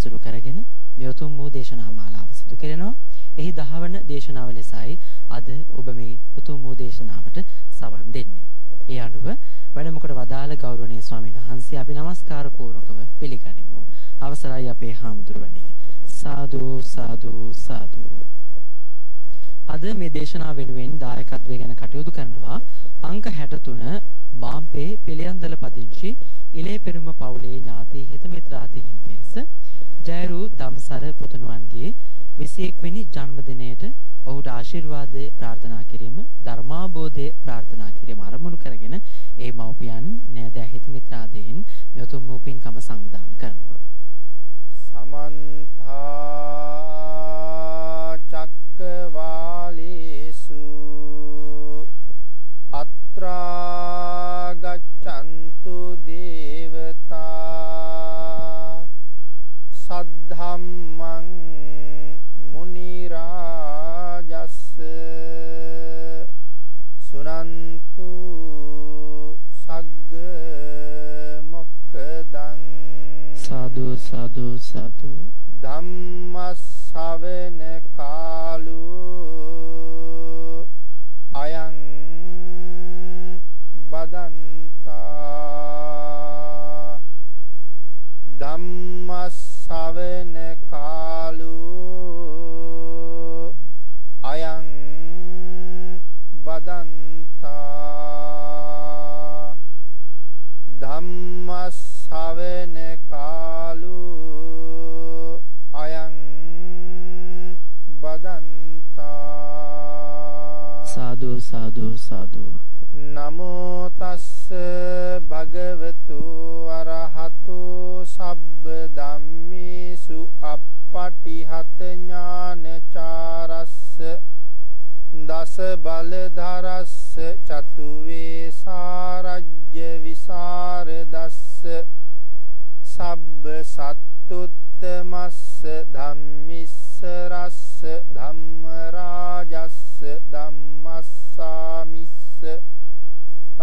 ඇසුරු කරගෙන මේ උතුම් වූ දේශනා මාලාව සිදු කරනවා. එහි දහවන දේශනාව ලෙසයි අද ඔබ මේ උතුම් වූ දේශනාවට සවන් දෙන්නේ. ඒ අනුව වැඩමකට වදාළ ගෞරවනීය ස්වාමීන් වහන්සේ අපි নমස්කාර පූර්වකව පිළිගනිමු. අවසරයි අපේ හාමුදුරුවනේ. සාදු සාදු සාදු. අද මේ දේශනාව වෙනුවෙන් දායකත්වය ගැන කටයුතු කරනවා අංක 63 මාම්පේ පිළියන්දල පදිංචි ඉලේ පෙරුම පවුලේ ඥාති හිත මිත්‍රාදීන් පිරිස ජයරු දම්සර පුතුණුවන්ගේ 21 වෙනි ජන්මදිනයට ඔහුට ආශිර්වාද ප්‍රාර්ථනා කිරීම ධර්මාබෝධය ප්‍රාර්ථනා කිරීම අරමුණු කරගෙන ඒ මව්පියන් නෑද හිත මිත්‍රාදීන් මෙතුම් මූපින්කම සංවිධානය කරනවා. සමන්තා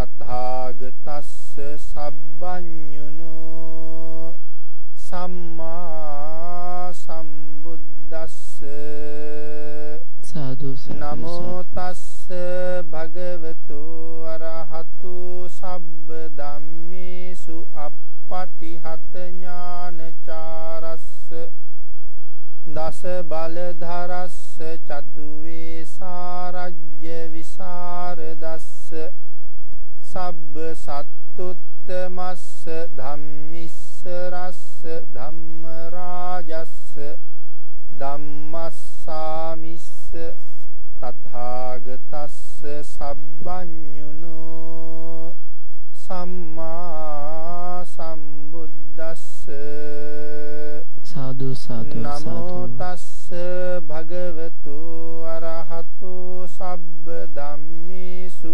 තථාගතස්ස සබ්බඤුනෝ සම්මා සම්බුද්දස්ස සාදු නමෝ තස්ස භගවතු අරහතු සබ්බ ධම්මේසු අප්පටිහත ඥානචාරස්ස දස බලධරස්ස චතු වේසාරජ්‍ය විසරදස්ස සබ්බ සත්තුත්තමස්ස ධම්මිස්ස රස්ස ධම්ම රාජස්ස ධම්මස්සාමිස්ස තථාගතස්ස සබ්බඤුනෝ සම්මා සම්බුද්දස්ස සාදු සාදු නමෝ තස්ස භගවතු අරහතු සබ්බ ධම්මේසු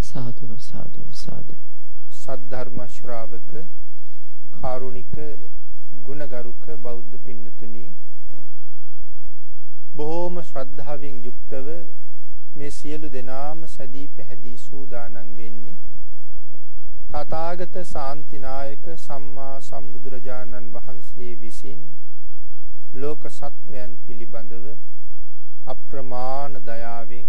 සාදු සාදු සාදු. සද්ධර්ම ශ්‍රාවක කාරුණික ගුණගරුක බෞද්ධ පින්නතුනි බොහෝම ශ්‍රද්ධාවෙන් යුක්තව මේ සියලු දෙනාම සැදී පැහැදී සූදානම් වෙන්නේ තථාගත ශාන්තිනායක සම්මා සම්බුදුරජාණන් වහන්සේ විසින් ලෝක සත්වයන් පිළිබඳව අප්‍රමාණ දයාවෙන්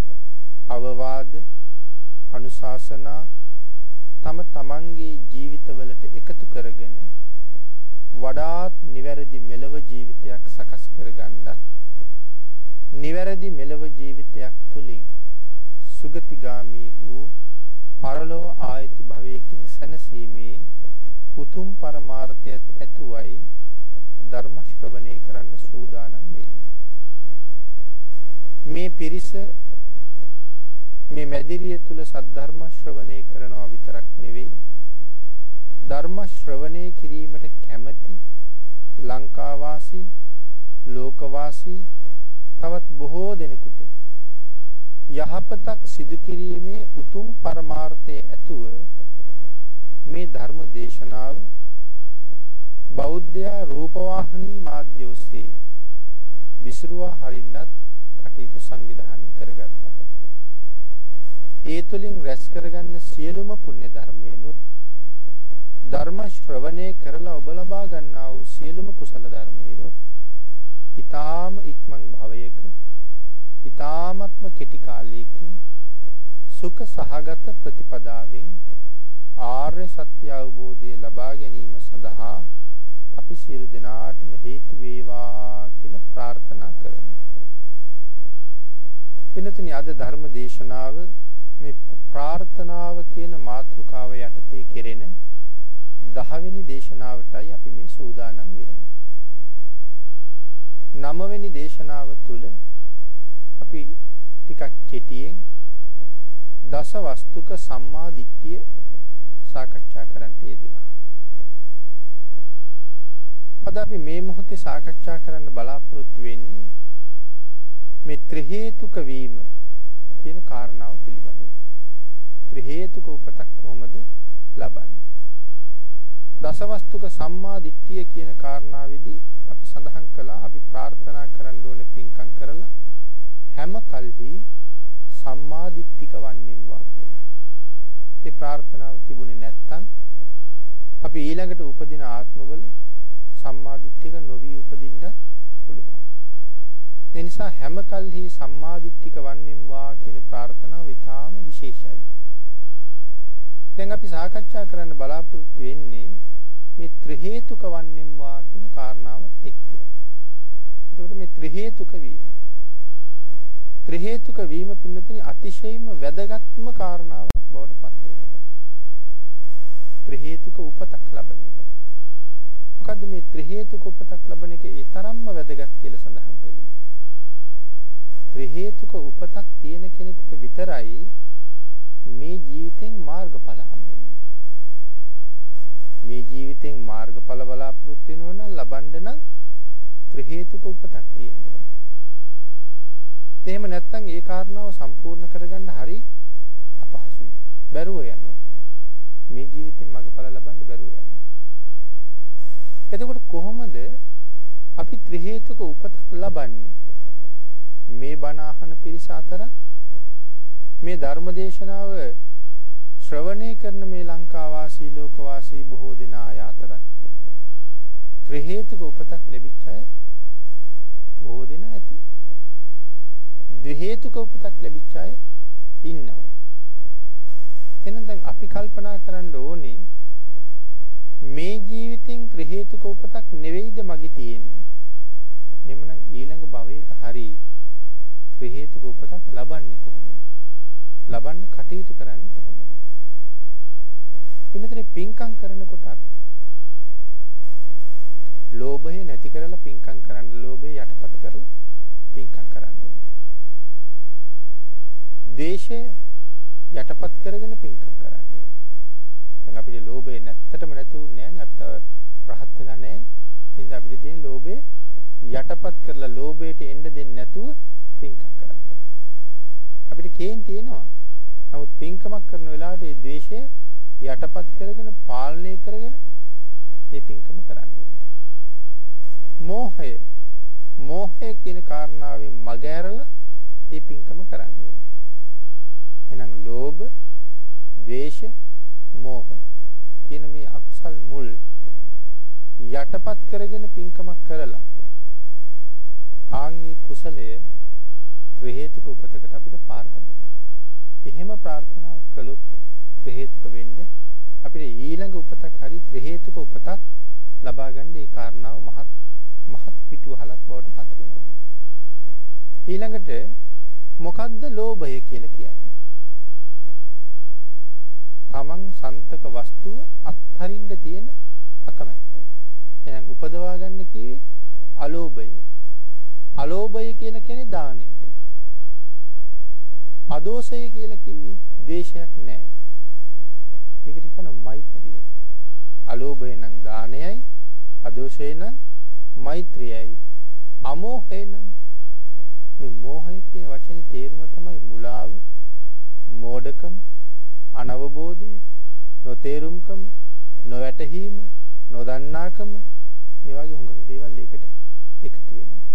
අවවාද අනුශාසනා තම තමන්ගේ ජීවිතවලට එකතු කරගෙන වඩාත් නිවැරදි මෙලව ජීවිතයක් සකස් කරගන්නත් නිවැරදි මෙලව ජීවිතයක් තුළින් සුගතිගාමි වූ පරලොව ආයති භවයකින් සැනසීමේ උතුම් පරමාර්ථයත් ඇතුවයි ධර්ම ශ්‍රවණය කරන්න සූදානම් වෙන්නේ. මේ පිරිස මේ මැදිරිය තුල සද්ධර්ම ශ්‍රවණය කරනවා විතරක් නෙවෙයි ධර්ම ශ්‍රවණය කිරීමට කැමති ලංකාවාසී ලෝකවාසී තවත් බොහෝ දෙනෙකුට යහපතක් සිදු කිරීමේ උතුම් පරමාර්ථය ඇතුව මේ ධර්ම දේශනාව බෞද්ධ රූපවාහිනී මාධ්‍ය ඔස්සේ විසිරුවා හරින්නත් කටයුතු සංවිධානය කරගත්තා. ඒ තුලින් රැස් කරගන්න සියලුම පුණ්‍ය ධර්මයනුත් ධර්ම ශ්‍රවණය කරලා ඔබ ලබා ගන්නා වූ සියලුම කුසල ධර්මයනුත් ඊ타ම ඉක්මන් භවයක ඊ타මත්ම කෙටි කාලයකින් සුඛ සහගත ප්‍රතිපදාවෙන් ආර්ය සත්‍ය අවබෝධය ලබා ගැනීම සඳහා අපි සියලු දෙනාටම හේතු වේවා කියලා ප්‍රාර්ථනා කරමු. වෙනතනි අද ධර්ම දේශනාව මේ ප්‍රාර්ථනාව කියන මාතෘකාව යටතේ කෙරෙන 10 වෙනි දේශනාවටයි අපි මේ සූදානම් වෙන්නේ. 9 වෙනි දේශනාව තුළ අපි ටිකක් කෙටියෙන් දස වස්තුක සම්මා දිට්ඨිය සාකච්ඡා කරන්නට යෙදුණා. අද අපි මේ මොහොතේ සාකච්ඡා කරන්න බලාපොරොත්තු වෙන්නේ මේ ත්‍රි හේතුක වීම කියන කාරණාව පිළිබඳව. ත්‍රි හේතුක උපතක් කොහොමද ලබන්නේ? දසවස්තුක සම්මා දිට්ඨිය කියන කාරණාවේදී අපි සඳහන් කළා අපි ප්‍රාර්ථනා කරන්න ඕනේ පින්කම් කරලා හැම කල්හි සම්මා දිට්ඨික වන්නේම්වා කියලා. ඒ ප්‍රාර්ථනාව තිබුණේ නැත්නම් අපි ඊළඟට උපදින ආත්මවල සම්මා දිට්ඨික නොවි උපදින්නත් පුළුවන්. ඒ නිසා හැම කල්හි සම්මා දිට්ඨික වන්නේම්වා කියන ප්‍රාර්ථනාව ඊටාම විශේෂයි. දැන් අපි සාකච්ඡා කරන්න බලාපොරොත්තු වෙන්නේ මේ ත්‍රි හේතුක වන්නේම්වා කියන කාරණාවත් එක්ක. එතකොට මේ ත්‍රි හේතුක වීම ත්‍රි හේතුක වීම පින්නතුනි අතිශයින්ම වැදගත්ම කාරණාවක් බවට පත් වෙනවා. ත්‍රි හේතුක උපතක් ලබන එක. මොකද්ද මේ ත්‍රි හේතුක උපතක් ලබන එක ඒ තරම්ම වැදගත් කියලා සඳහන් කළේ. ත්‍රි හේතුක උපතක් තියෙන කෙනෙකුට විතරයි මේ ජීවිතෙන් මාර්ගඵල හම්බ මේ ජීවිතෙන් මාර්ගඵල බලාපොරොත්තු වෙනවා නම් ලබන්න නම් ත්‍රි හේතුක උපතක් තියෙන්න ඕනේ. එහෙම නැත්නම් ඒ කාරණාව සම්පූර්ණ කරගන්න හරි අපහසුයි. බැරුව යනවා. මේ ජීවිතෙන් මගඵල ලබන්න බැරුව යනවා. එතකොට කොහොමද අපි ත්‍රි හේතුක උපතක් ලබන්නේ? මේ බණ අහන පිරිස අතර මේ ධර්ම දේශනාව ශ්‍රවණය කරන මේ ලංකා වාසී ලෝක වාසී බොහෝ දෙනා අය අතර ත්‍රි හේතුක උපතක් ලැබිච්ච අය බොහෝ දෙනා ඇති. ද්වි හේතුක උපතක් ලැබිච්ච අය ඉන්නවා. එහෙනම් දැන් අපි කල්පනා කරන්න ඕනේ මේ ජීවිතෙන් ත්‍රි හේතුක උපතක් නෙවෙයිද මගේ තියෙන්නේ. එහෙමනම් ඊළඟ භවයක හරි ත්‍රි හේතුක උපතක් ලබන්නේ කොහොමද? ලබන්න කටයුතු කරන්නේ කොහොමද? පින්නතේ පින්කම් කරනකොට අපි ලෝභය නැති කරලා පින්කම් කරන්න ලෝභය යටපත් කරලා පින්කම් කරන්න ඕනේ. ද්වේෂය යටපත් කරගෙන පින්කම් කරන්න ඕනේ. දැන් අපිට ලෝභය නැත්තටම නැති වුන්නේ නැහැ නේ අපිට රහත් වෙලා නැහැ. එහෙනම් අපිට තියෙන ලෝභය යටපත් කරලා ලෝභයට එන්න දෙන්නේ නැතුව පින්කම් කරන්න. අපිට කේන් තියෙනවා. නමුත් පින්කමක් කරන වෙලාවට ඒ ද්වේෂය යටපත් කරගෙන පාලනය කරගෙන මේ පින්කම කරන්න ඕනේ. මෝහය මෝහය කියන කාරණාවෙන් මග ඇරලා මේ පින්කම කරන්න ඕනේ. එහෙනම් ලෝභ, ද්වේෂ, මෝහ අකුසල් මුල් යටපත් කරගෙන පින්කමක් කරලා ආන්ගේ කුසලය ත්‍රි හේතුක උපතකට අපිට පාර හදනවා. එහෙම ප්‍රාර්ථනාවක් කළොත් ත්‍රි හේතුක වෙන්නේ අපිට ඊළඟ උපතක් හරි ත්‍රි හේතුක උපතක් ලබා ගන්න ඒ කාරණාව මහත් මහත් පිටුවහලක් බවට පත් වෙනවා. ඊළඟට මොකද්ද ලෝභය කියලා කියන්නේ? තමන් සන්තක වස්තුව අත්හරින්න තියෙන අකමැත්ත. එහෙනම් උපදවා ගන්න කිව්වේ අලෝභය. අලෝභය කියලා කියන්නේ දානෙට. අදෝසය කියලා කිව්වේ ද්වේෂයක් නැහැ. ඒකට කියනවා මෛත්‍රිය. අලෝභය නම් දානයයි, අදෝෂය නම් මෛත්‍රියයි. අමෝහය නම් මේ මෝහය කියන වචනේ තේරුම තමයි මුලාව, මෝඩකම, අනවබෝධය, නොතේරුම්කම, නොවැටහීම, නොදන්නාකම මේ වගේ හුඟක් දේවල් ඒකට එකතු වෙනවා.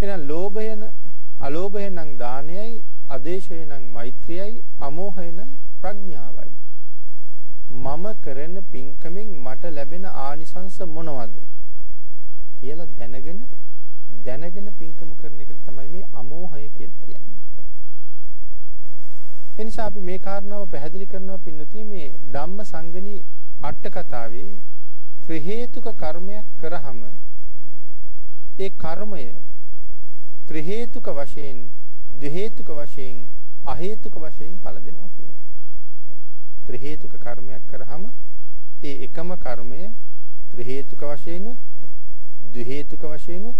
එහෙනම් ලෝභයන අලෝභය නම් දානයයි, අදේශය නම් මෛත්‍රියයි, අමෝහය නම් ප්‍රඥාවයි. මම කරන පින්කමෙන් මට ලැබෙන ආනිසංස මොනවද කියලා දැනගෙන දැනගෙන පින්කම කරන එකට තමයි මේ අමෝහය කියලා කියන්නේ. එනිසා අපි මේ කාරණාව පැහැදිලි කරනවා පින්නතුනි මේ ධම්ම සංගණී අට කතාවේ ත්‍රි හේතුක කර්මයක් කරාම ඒ කර්මය ත්‍රි හේතුක වශයෙන් ද්වි හේතුක වශයෙන් අ හේතුක වශයෙන් ඵල දෙනවා කියලා. ත්‍රි හේතුක කර්මයක් කරාම ඒ එකම කර්මය ත්‍රි හේතුක වශයෙන්ුත් ද්වි හේතුක වශයෙන්ුත්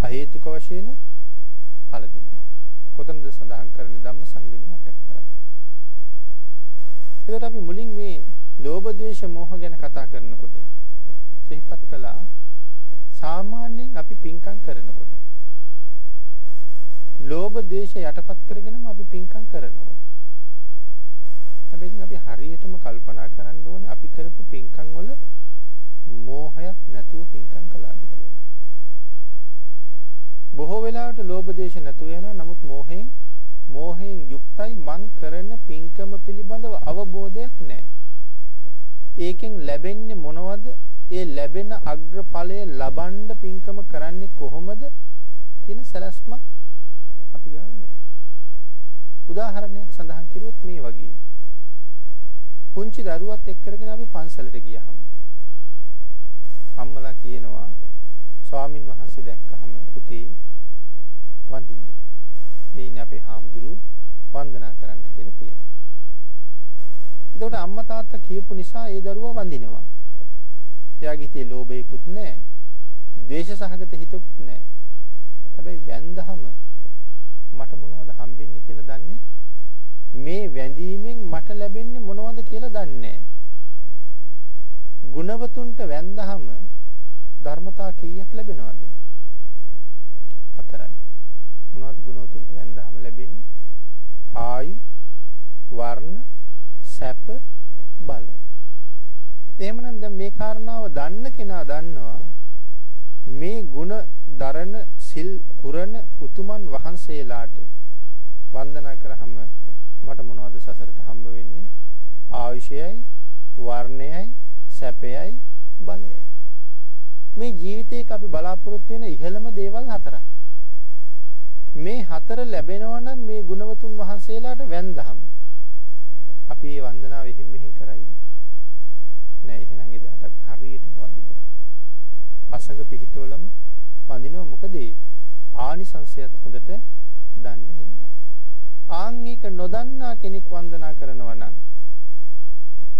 අ හේතුක වශයෙන්ුත් ඵල දෙනවා. කොතනද සඳහන් කරන්නේ ධම්ම සංගණී අට කතාව. එතකොට අපි මුලින් මේ ලෝභ ද්වේෂ මෝහ ගැන කතා කරනකොට සිහිපත් කළා සාමාන්‍යයෙන් අපි පින්කම් කරනකොට ලෝභ ද්වේෂ යටපත් කරගෙනම අපි පින්කම් කරනවා. හැබැයි ඉතින් අපි හරියටම කල්පනා කරන්න ඕනේ අපි කරපු පින්කම් වල මෝහයක් නැතුව පින්කම් කළාද කියලා. බොහෝ වෙලාවට ලෝභ දේශ නැතුව යනවා නමුත් මෝහයෙන් මෝහයෙන් යුක්තයි මං කරන පින්කම පිළිබඳව අවබෝධයක් නැහැ. ඒකෙන් ලැබෙන්නේ මොනවද? ඒ ලැබෙන අග්‍රඵලය ලබන්න පින්කම කරන්නේ කොහොමද කියන සැලැස්මක් අපි ගාව නැහැ. උදාහරණයක් සඳහන් කරුවොත් මේ වගේ. පුංචි දරුවත් එක් කරගෙන අපි පන්සලට ගියහම අම්මලා කියනවා ස්වාමින් වහන්සේ දැක්කහම පුතේ වඳින්න. මේ ඉන්නේ අපේ හාමුදුරුවෝ වන්දනා කරන්න කියලා කියනවා. එතකොට අම්මා තාත්තා කියපු නිසා ඒ දරුවා වඳිනවා. එයාගේ හිතේ ලෝභයකුත් නැහැ. ද්වේෂ සහගත හිතකුත් නැහැ. හැබැයි වැන්දහම මට මොනවද හම්බෙන්නේ කියලා දන්නේ? මේ වැඳීමෙන් මට ලැබෙන්නේ මොනවද කියලා දන්නේ? ගුණවතුන්ට වැඳහම ධර්මතා කීයක් ලැබෙනවද? හතරයි. මොනවද ගුණවතුන්ට වැඳහම ලැබෙන්නේ? ආයු වර්ණ සැප බල. එහෙමනම් දැන් මේ කාරණාව දන්න කෙනා දන්නවා මේ ಗುಣ දරන සිල් පුරන උතුමන් වහන්සේලාට වන්දනා කරාම මට මොනවද සසරට හම්බ වෙන්නේ? ආයුෂයයි වර්ණයයි සැපයයි බලයයි. මේ ජීවිතේක අපි බලාපොරොත්තු වෙන ඉහළම දේවල් හතරක්. මේ හතර ලැබෙනවා නම් මේ ගුණවතුන් වහන්සේලාට වැඳහම අපි මේ වන්දනාව එහෙම මෙහෙම කරයිද? නෑ එහෙනම් එදාට අපි හරියටම වඳිනවා අසඟ පිහිටවලම වඳිනවා. මොකද ආනිසංසයත් හොඳට දන්න හින්දා. ආන් එක නොදන්නා කෙනෙක් වන්දනා කරනවා නම්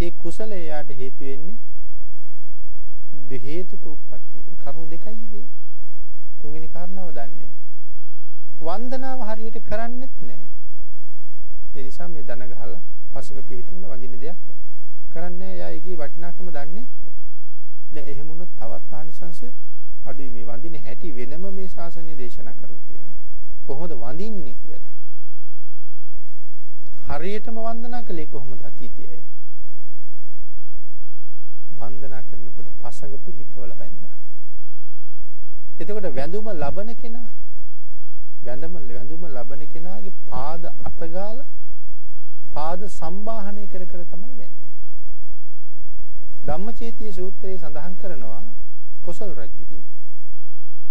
ඒ කුසලය යාට හේතු වෙන්නේ දෙ හේතුක උප්පත්තියක කරුණු දෙකයි ඉතින් තුන්වෙනි කාරණාව දන්නේ. වන්දනාව හරියට කරන්නෙත් නැහැ ඒ නිසා මේ දන ගහලා පසඟ පිහිටවල වඳින දෙයක් කරන්නේ නැහැ එයා ඒකේ වටිනාකම දන්නේ නෑ. එහෙම වුණොත් තවත් ආනිසංශ අඩුයි මේ වඳින හැටි වෙනම මේ ශාසනය දේශනා කරලා තියෙනවා. කොහොමද වඳින්නේ කියලා? හරියටම වන්දනා කළේ කොහොමද අතීතයේ වන්දනා කරනකොට පසඟ පිහිටවල වැඳා. එතකොට වැඳුම ලබන කෙනා වැඳම වැඳුම ලබන කෙනාගේ පාද අතගාලා පාද සම්බාහනය කර කර තමයි වැන්නේ ධම්මචේතිය සූත්‍රයේ සඳහන් කරනවා කොසල් රජු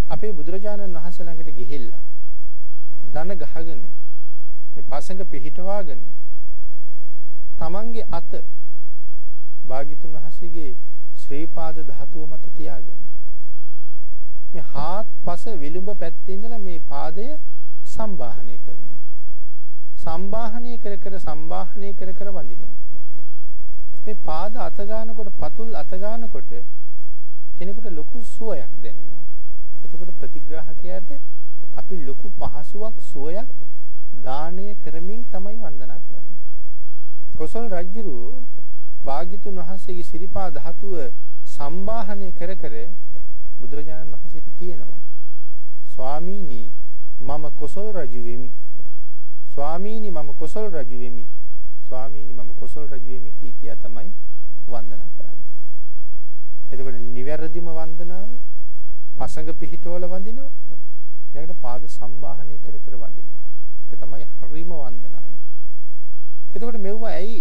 අපේ බුදුරජාණන් වහන්සේ ළඟට ගිහිල්ලා දන ගහගෙන මේ පසඟ පිහිටවාගෙන තමන්ගේ අත භාග්‍යතුන් වහන්සේගේ ශ්‍රී පාද ධාතුව මත තියාගෙන මේ හාත්පස විලුඹ පැත්තේ ඉඳලා මේ පාදය සම්බාහනය කරනවා. සම්බාහනය කර කර සම්බාහනය කර කර වඳිනවා. මේ පාද අත ගන්නකොට පතුල් අත ගන්නකොට කෙනෙකුට ලොකු සුවයක් දැනෙනවා. එතකොට ප්‍රතිග්‍රාහකයාට අපි ලොකු පහසුවක් සුවයක් දානය කරමින් තමයි වන්දනා කරන්නේ. කොසල් රජුරු භාග්‍යතුන් වහන්සේගේ සිරිපා ධාතුව සම්බාහනය කර කර බුදුරජාණන් වහන්සේට කියනවා ස්වාමීනි මම කොසල් රජු වෙමි. ස්වාමීනි මම කොසල් රජු වෙමි. ස්වාමීනි මම කොසල් රජු වෙමි කී කියා තමයි වන්දනා කරන්නේ. එතකොට නිවැරදිම වන්දනාව පසඟ පිහිටවල වඳිනවා. ඊළඟට පාද සම්බාහනය කර කර වඳිනවා. ඒක තමයි හරිම වන්දනාව. එතකොට මෙවුව ඇයි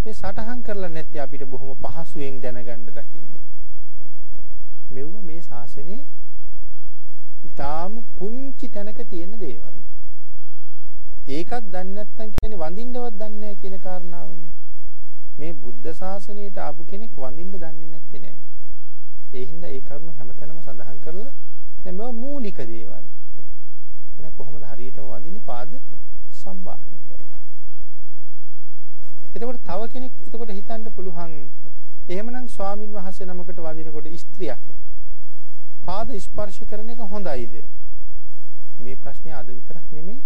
මේ සටහන් කරලා නැත්තේ අපිට බොහොම පහසුවෙන් දැනගන්න දකින්න. මෙවුව මේ ශාසනයේ ඊටාම පුංචි තැනක තියෙන දේවල්. ඒකත් දන්නේ නැත්නම් කියන්නේ වඳින්නවත් දන්නේ නැහැ කියන කාරණාවනේ. මේ බුද්ධ ශාසනයට ආපු කෙනෙක් වඳින්න දන්නේ නැත්තේ නෑ. ඒ හින්දා ඒ කරුණු හැමතැනම සඳහන් කරලා දැන් මේවා මූලික දේවල්. එහෙනම් කොහොමද හරියටම වඳින්නේ පාද සම්බාහනය කරලා. එතකොට තව කෙනෙක් එතකොට හිතන්න පුළුවන් එහෙමනම් ස්වාමින් වහන්සේ නමකට වඳිනකොට ස්ත්‍රියක් පාද ස්පර්ශ කරන එක හොඳයිද? මේ ප්‍රශ්නේ අද විතරක් නෙමෙයි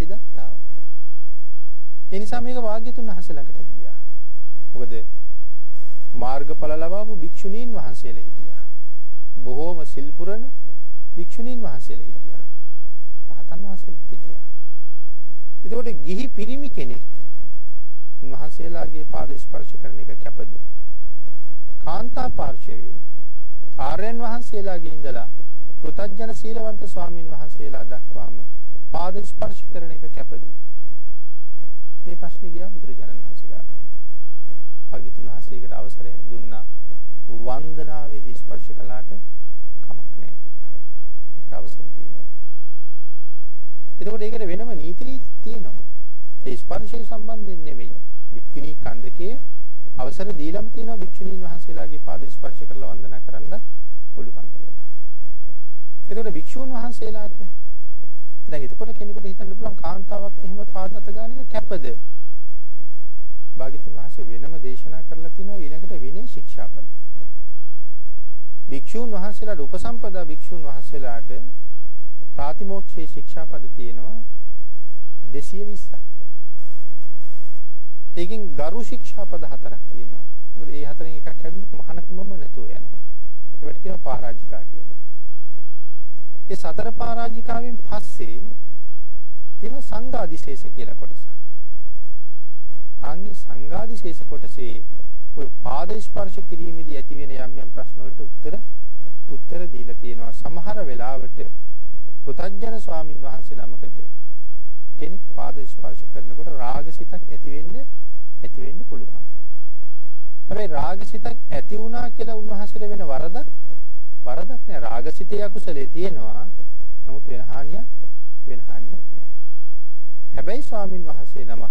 එදත් ආවා. ඒ නිසා මේක වාග්යතුන් වහන්සේ ළඟට ගියා. මොකද මාර්ගඵල ලබාවු භික්ෂුණීන් වහන්සේලා හිටියා. බොහෝම සිල් පුරන භික්ෂුණීන් වහන්සේලා හිටියා. රහතන් වහන්සේලා හිටියා. එතකොට ගිහි පිරිමි කෙනෙක් උන්වහන්සේලාගේ පාද ස්පර්ශ කරන එක කැපද? කාන්තා පාර්ශවයේ ආර්යයන් වහන්සේලාගේ ඉඳලා පෘතජන සීලවන්ත ස්වාමීන් වහන්සේලා දක්වාම පාද ස්පර්ශ කරන එක කැපද? මේ ප්‍රශ්නේ ගියා බුදුරජාණන් වහන්සේ ගාවට. භාග්‍යතුන් වහන්සේකට අවසරයක් දුන්නා වන්දනාවේදී ස්පර්ශ කළාට කමක් නැහැ කියලා. ඒකට අවසර තියෙනවා. එතකොට ඒකට වෙනම නීති රීති තියෙනවා. ඒ ස්පර්ශය සම්බන්ධයෙන් නෙමෙයි. වික්කිනී කන්දකේ අවසර දීලම තියෙනවා භික්ෂුණීන් වහන්සේලාගේ පාද ස්පර්ශ කරලා වන්දනා කරන්නත් පුළුවන් කියලා. එතකොට භික්ෂුන් වහන්සේලාට දැන් එතකොට කෙනෙකුට හිතන්න පුළුවන් කාන්තාවක් එහෙම පාද අත ගන්න එක කැපද? භාග්‍යතුන් වහන්සේ වෙනම දේශනා කරලා තිනවා ඊළඟට විනය ශික්ෂාපද. භික්ෂුන් වහන්සේලාට උපසම්පදා භික්ෂුන් වහන්සේලාට ප්‍රාතිමෝක්ෂයේ ශික්ෂාපද තියෙනවා 220ක්. ඒකෙන් ගරු ශික්ෂාපද හතරක් තියෙනවා. මොකද ඒ හතරෙන් එකක් හැදුනොත් මහානකමම නැතුව යනවා. ඒවට කියනවා පරාජිකා කියලා. ඒ සතර පරාජිකාවෙන් පස්සේ තියෙන සංඝාදිශේෂ කියලා කොටසක්. ආන්ගේ සංඝාදිශේෂ කොටසේ ඔය පාද ස්පර්ශ කිරීමේදී ඇති වෙන යම් යම් ප්‍රශ්න වලට උත්තර උත්තර දීලා තියෙනවා. සමහර වෙලාවට පුතඥන ස්වාමින් වහන්සේ නමකට කෙනෙක් පාද ස්පර්ශ කරනකොට රාගසිතක් ඇති වෙන්න ඇති වෙන්න පුළුවන්. හැබැයි රාගසිතක් ඇති වුණා කියලා උන්වහන්සේට වෙන වරදක් වරදක් නෑ. රාගසිතේ අකුසලේ තියෙනවා. නමුත් වෙන හානියක් වෙන හානියක් නෑ. හැබැයි ස්වාමින් වහන්සේ නම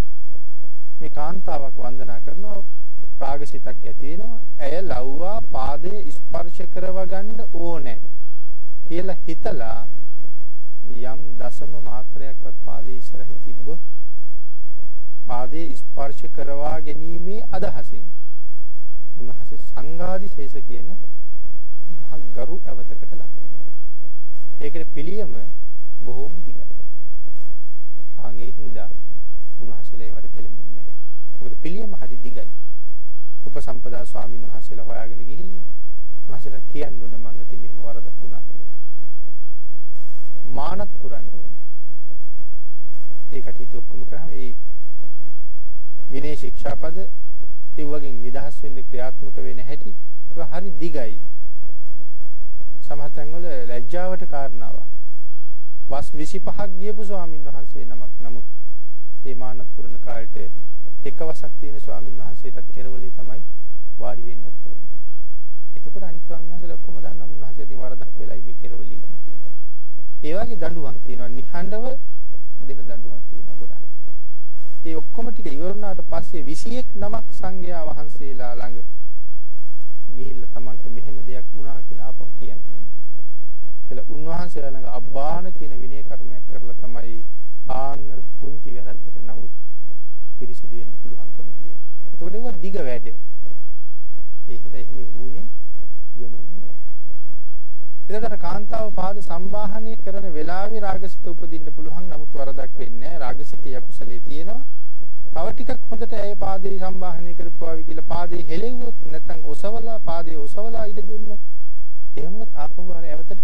මේ කාන්තාවක් වන්දනා කරනවා රාගසිතක් ඇති වෙනවා. ඇය ලව්වා පාදයේ ස්පර්ශ කරව ගන්න ඕනේ කියලා හිතලා යම් දශම මාත්‍රයක්වත් පාදයේ ඉස්සරහින් තිබ්බොත් පාදයේ ස්පර්ශ කරවා ගැනීමේ අදහසින් උන්වහන්සේ සංඝාදි ශේෂ කියන මහ ගරු අවතකට ලක් වෙනවා. ඒකට පිළියම බොහොම දිගයි. ආන් ඒ හින්දා උන්වහන්සේලා ඒවට පෙළඹුන්නේ නැහැ. මොකද පිළියම හරි දිගයි. උපසම්පදා ස්වාමීන් වහන්සේලා හොයාගෙන ගිහිල්ලා උන්වහන්සේලා කියන්න ඕනේ මං අතින් මෙහෙම වරදක් වුණා කියලා. මානත් පුරන්න ඕනේ. ඒ කටයුතු ඔක්කොම කරාම ඒ විනය ශික්ෂාපද ඒ වගේ නිදහස් වෙන්න ක්‍රියාත්මක වෙන හැටි ඒක හරි දිගයි. සමහර තැන්වල ලැජ්ජාවට කාරණාවක්. වස් 25ක් ගියපු ස්වාමින් වහන්සේ නමක් නමුත් ඒ මානත් පුරණ කාලේට එක වසක් තියෙන ස්වාමින් වහන්සේටත් කෙරවලේ තමයි වාඩි වෙන්නත් ඕනේ. එතකොට අනික් ස්වාමීන් වහන්සේලා ඔක්කොම දන්නවා උන්වහන්සේ ඉතින් වරදක් වෙලයි මේ කෙරවලි කියලා. ඒ වගේ දඬුවම් තියෙනවා නිහඬව දෙන දඬුවම් තියෙනවා ගොඩක්. ඒ ඔක්කොම ටික ඉවරුණාට පස්සේ 21 නමක් සංඝයා වහන්සේලා ළඟ ගිහිල්ලා Tamanට මෙහෙම දෙයක් වුණා කියලා ආපහු කියන්නේ. කියලා උන්වහන්සේලා ළඟ අබ්බාන කියන විනය කර්මයක් කරලා තමයි ආන්තර පුංචි වැරද්දට නමුත් පිරිසිදු වෙන්න පුළුවන්කම තියෙන්නේ. එතකොට ඒක දිග වැඩ. ඒ හින්දා එහෙම වුණේ යමුනේ නැහැ. එතකොට කාන්තාව පාද සම්බාහනය කරන වෙලාවේ රාගසිත උපදින්න පුළුවන් නමුත් වරදක් වෙන්නේ නැහැ. රාගසිතය කුසලයේ තියෙනවා. තව ටිකක් හොඳට ඇය පාදේ සම්බාහනය කරපුවාවි කියලා පාදේ හෙලෙව්වොත් නැත්නම් ඔසවලා පාදේ ඔසවලා ඉඳ දුන්නොත් එහෙමත් ආපහු අර ඇවතට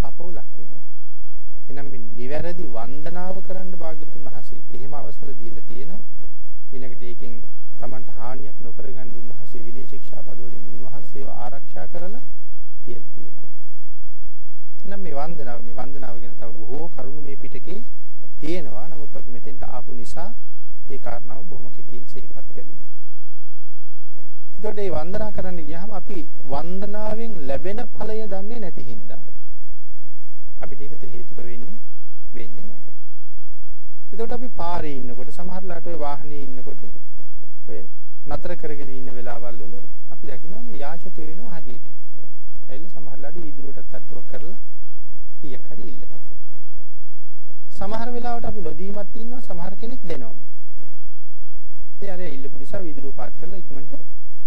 ආපහු ලක් වෙනවා. එහෙනම් මේ නිවැරදි වන්දනාව කරන්න භාග්‍යතුන් වහන්සේ එහෙම අවසර දීලා තියෙනවා. ඊළඟට ඒකෙන් Tamanට හානියක් නොකර ගන්න උන්වහන්සේ විනය ශික්ෂා පදවලින් උන්වහන්සේව ආරක්ෂා කරලා තියලා තියෙනවා. එහෙනම් මේ වන්දනාව මේ වන්දනාව ගැන තව බොහෝ කරුණු මේ පිටකේ තියෙනවා. නමුත් අපි මෙතෙන්ට ආපු නිසා ඒ කාරණාව බොහොම කෙටියෙන් සිහිපත් කළේ. එතකොට මේ වන්දනා කරන්න ගියාම අපි වන්දනාවෙන් ලැබෙන ඵලය දන්නේ නැති හින්දා අපිට ඒක හේතුක වෙන්නේ වෙන්නේ නැහැ. එතකොට අපි පාරේ ඉන්නකොට සමහරලාට ඔය වාහනේ ඉන්නකොට ඔය නතර කරගෙන ඉන්න වෙලාවල් වල අපි දකිනවා මේ යාචක වෙනවා හරියට. ඇවිල්ලා සමහරලාට වීදුරුවටත් තට්ටුවක් කරලා කීයක් හරි ඉල්ලනවා. සමහර වෙලාවට අපි නොදීමත් ඉන්නවා සමහර කෙනෙක් දෙනවා. ඒ අර ඉල්ලපු නිසා වීදුරුව පාත් කරලා ඉක්මනට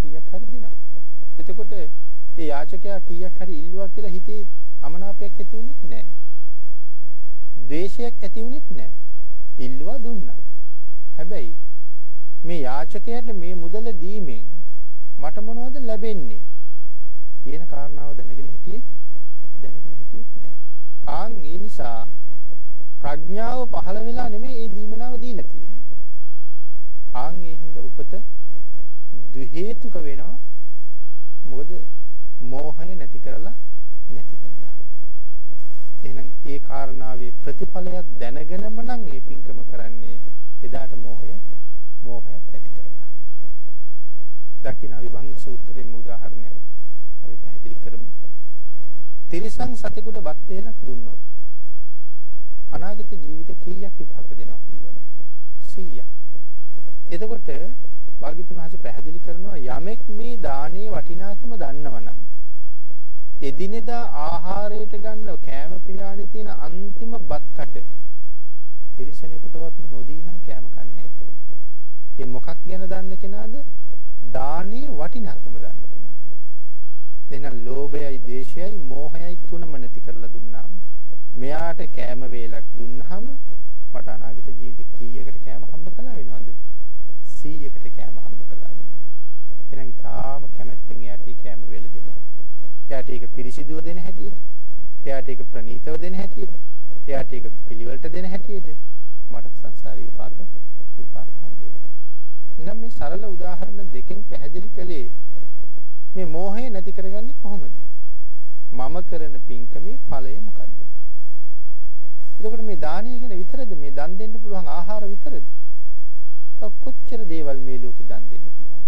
කීයක් හරි දෙනවා. එතකොට ඒ යාචකයා කීයක් හරි ඉල්ලුවා කියලා හිතේ අමනාපයක් ඇති වුණෙත් නැහැ. ද්වේෂයක් ඇති වුණෙත් නැහැ. ඉල්ලුවා දුන්නා. හැබැයි මේ යාචකයාට මේ මුදල දීමෙන් මට මොනවද ලැබෙන්නේ කියන කාරණාව දැනගෙන හිටියෙත් දැනගෙන හිටියෙත් නැහැ. ආන් ඒ නිසා ප්‍රඥාව පහළ වෙලා නෙමෙයි මේ දීමනාව දීලා තියෙන්නේ. ආන් ඒ හින්දා උපත ද්වි වෙනවා. මොකද මෝහය නැති කරලා නැති හින්දා. එහෙනම් ඒ කාරණාවේ ප්‍රතිඵලයක් දැනගෙනම නම් මේ පින්කම කරන්නේ එදාට මෝහය මෝහයත් ඇති කරලා. දකින්න විභංග සූත්‍රයේ උදාහරණයක් අපි පැහැදිලි කරමු. තිරිසන් සතෙකුට බත් වේලක් දුන්නොත් අනාගත ජීවිත කීයක් විපාක දෙනවා කිව්වද? 100ක්. එතකොට භාග්‍යතුන් වහන්සේ පැහැදිලි කරනවා යමෙක් මේ දානේ වටිනාකම දන්නවනම් එදිනෙදා ආහාරයට ගන්න කෑම පිඟානේ තියෙන අන්තිම බත් කට තිරිසනෙකුටවත් නොදී නම් කෑම කන්නේ කියලා. ඒ මොකක් ගැන දන්න කෙනාද? දානේ වටිනාකම දන්න කෙනා. එහෙනම් ලෝභයයි, ද්වේෂයයි, මෝහයයි තුනම නැති කරලා දුන්නාම මෙයාට කෑම වේලක් දුන්නාම මට අනාගත ජීවිත කීයකට කෑම හම්බ කළා වෙනවද? 100කට කෑම හම්බ කළා වෙනවා. එහෙනම් ඊටාම කැමැත්තෙන් එයාට කෑම වේල දෙනවා. එයාට ඒක පිරිසිදුව දෙන හැටියට, එයාට ඒක ප්‍රණීතව දෙන හැටියට, එයාට ඒක පිළිවෙලට දෙන හැටියට මට සංසාර විපාක විපාක හම්බ වෙනවා. එහෙනම් මේ සරල උදාහරණ දෙකෙන් පැහැදිලි කළේ මේ මෝහය නැති කරගන්නේ කොහොමද? මම කරන පින්කමේ ඵලය මොකද්ද? එතකොට මේ දානය ගැන විතරද මේ දන් දෙන්න පුළුවන් ආහාර විතරද? තව කොච්චර දේවල් මේ ලෝකේ දන් දෙන්න පුළුවන්ද?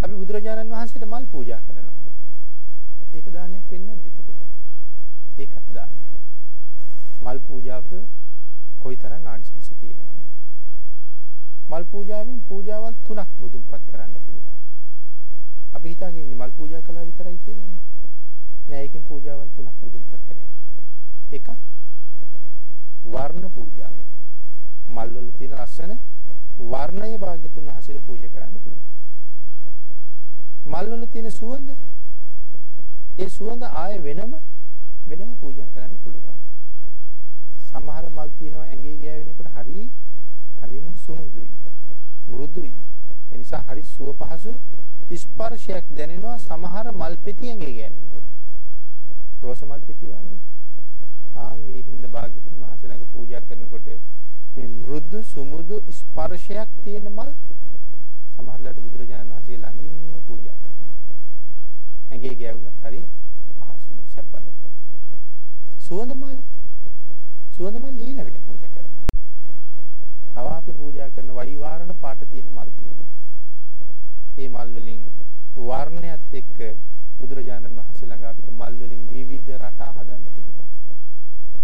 අපි බුදුරජාණන් වහන්සේට මල් පූජා කරනවා. ඒක දානයක් වෙන්නේ නැද්ද එතකොට? ඒකත් දානයක්. මල් පූජාවක කොයිතරම් ආනිසංස තියෙනවද? මල් පූජාවෙන් පූජාවල් තුනක් මුදුන්පත් කරන්න පුළුවන්. අපි හිතාගෙන ඉන්නේ මල් පූජා කළා විතරයි කියලානේ. නෑ ඒකෙන් පූජාවන් තුනක් මුදුන්පත් කරේ. එකක් වර්ණ පූජාව. මල් වල තියෙන ලස්සන වර්ණය භාග්‍යතුන් වහන්සේට පූජා කරන්න පුළුවන්. මල් වල තියෙන සුවඳ ඒ සුවඳ ආය වෙනම වෙනම පූජා කරන්න පුළුවන්. සමහර මල් තියෙනවා ඇඟේ ගෑවෙනකොට හරි හරිම සුමුදුයි. මෘදුයි. ඒ නිසා හරි සුව පහසු ස්පර්ශයක් දැනෙනවා සමහර මල් පෙති ඇඟේ ගෑවෙනකොට. රෝස මල් පෙති වගේ. ආන් ඒ හින්දා භාග්‍යතුන් වහන්සේ ළඟ පූජා කරනකොට මේ මෘදු සුමුදු ස්පර්ශයක් තියෙන මල් සමහරලාට බුදුරජාණන් වහන්සේ ළඟින්ම පූජා කරනවා. ඇඟේ ගෑවුනත් හරි පහසුයි සැපයි. සුවඳ මල් සුවඳ මල් ඊළඟට පූජා කරනවා. තව අපි පූජා කරන වෛවාරණ පාට තියෙන මල් තියෙනවා. ඒ මල් වලින් වර්ණයත් එක්ක බුදුරජාණන් වහන්සේ ළඟ අපිට මල් වලින් විවිධ රටා හදන්න පුළුවන්.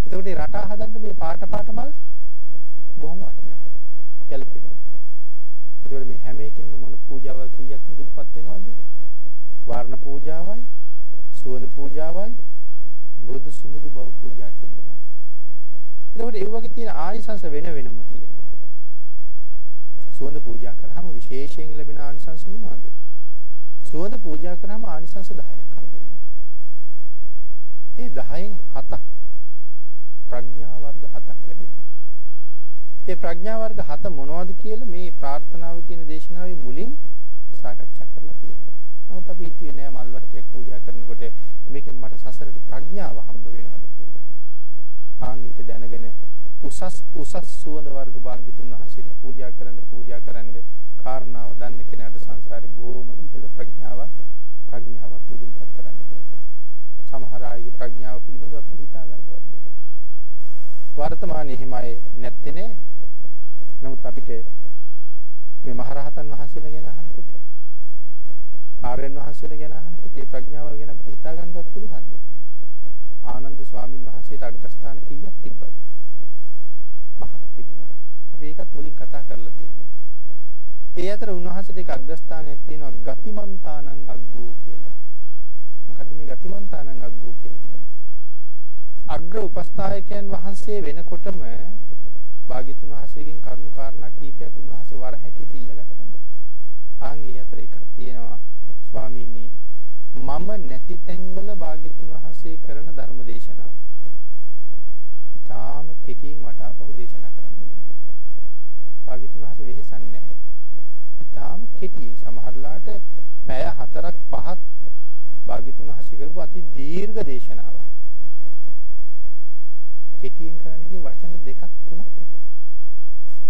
එතකොට මේ රටා හදන්න මේ පාට පාට මල් බොහොම වටිනවා. ගැලපෙනවා. එතකොට මේ හැම එකකින්ම මොන පූජාවල් කීයක් බුදුපත් වෙනවද? වර්ණ පූජාවයි, සුවඳ පූජාවයි, බුදු සුමුදු බව පූජා කිරීමයි. එතකොට ඒ වගේ තියෙන ආනිසංස වෙන වෙනම තියෙනවා. සුවඳ පූජා කරාම විශේෂයෙන් ලැබෙන ආනිසංස මොනවද? සුවඳ පූජා කරාම ආනිසංස 10ක් හම්බ වෙනවා. ඒ 10න් 7ක් ප්‍රඥා වර්ග 7ක් ලැබෙනවා. ඒ ප්‍රඥා වර්ග 7 මොනවද කියලා මේ ප්‍රාර්ථනාව කියන දේශනාවේ මුලින් සාකච්ඡා කරලා තියෙනවා. නමුත් අපි හිතුවේ නෑ මල් වට්ටියක් පූජා කරනකොට මේකෙන් මට සසරට ප්‍රඥාව හම්බ වෙනවද කියලා. ආන් ඒක දැනගෙන උසස් උසස් සුවඳ වර්ග භාග්‍යතුන් වහන්සේට පූජා කරන්න පූජා කරන්න කාරණාව දන්න කෙනාට සංසාරේ බොහොම ඉහළ ප්‍රඥාවක් ප්‍රඥාවක් මුදුන්පත් කරන්න පුළුවන්. සමහර අයගේ ප්‍රඥාව පිළිබඳව අපි හිතා ගන්නවත් බැහැ. වර්තමානයේ හිමයි නැත්තේ නේ. නමුත් අපිට මේ මහරහතන් වහන්සේලා ගැන අහනකොට ආර්යයන් වහන්සේලා ගැන අහනකොට මේ ප්‍රඥාවල් ගැන අපිට හිතා ගන්නවත් පුළුවන්ද? ආනන්ද ස්වාමීන් වහන්සේට අග්‍රස්ථාන කීයක් තිබ්බද? පහක් තිබුණා. අපි ඒකත් මුලින් කතා කරලා තියෙනවා. ඒ අතර උන්වහන්සේට එක අග්‍රස්ථානයක් තියෙනවා ගතිමන්තානං අග්ගෝ කියලා. මොකද්ද මේ ගතිමන්තානං අග්ගෝ කියලා කියන්නේ? අග්‍ර උපස්ථායකයන් වහන්සේ වෙනකොටම භාග්‍යතුන් වහන්සේගෙන් කරුණු කාරණා කීපයක් උන්වහන්සේ වර හැටියට ඉල්ලගත්තා. ආන් ඒ අතර එකක් තියෙනවා ස්වාමීනි මම නැති තැන්වල භාග්‍යතුන් වහන්සේ කරන ධර්ම දේශනා. ඊටාම කෙටියෙන් මට අපහු දේශනා කරන්න ඕනේ. භාග්‍යතුන් වහන්සේ වෙහෙසන්නේ නැහැ. ඊටාම කෙටියෙන් සමහරලාට පැය 4ක් 5ක් භාග්‍යතුන් වහන්සේ කරපු අති දීර්ඝ දේශනාවක්. කෙටියෙන් කරන්න කිය වචන දෙකක් තුනක් ඇති.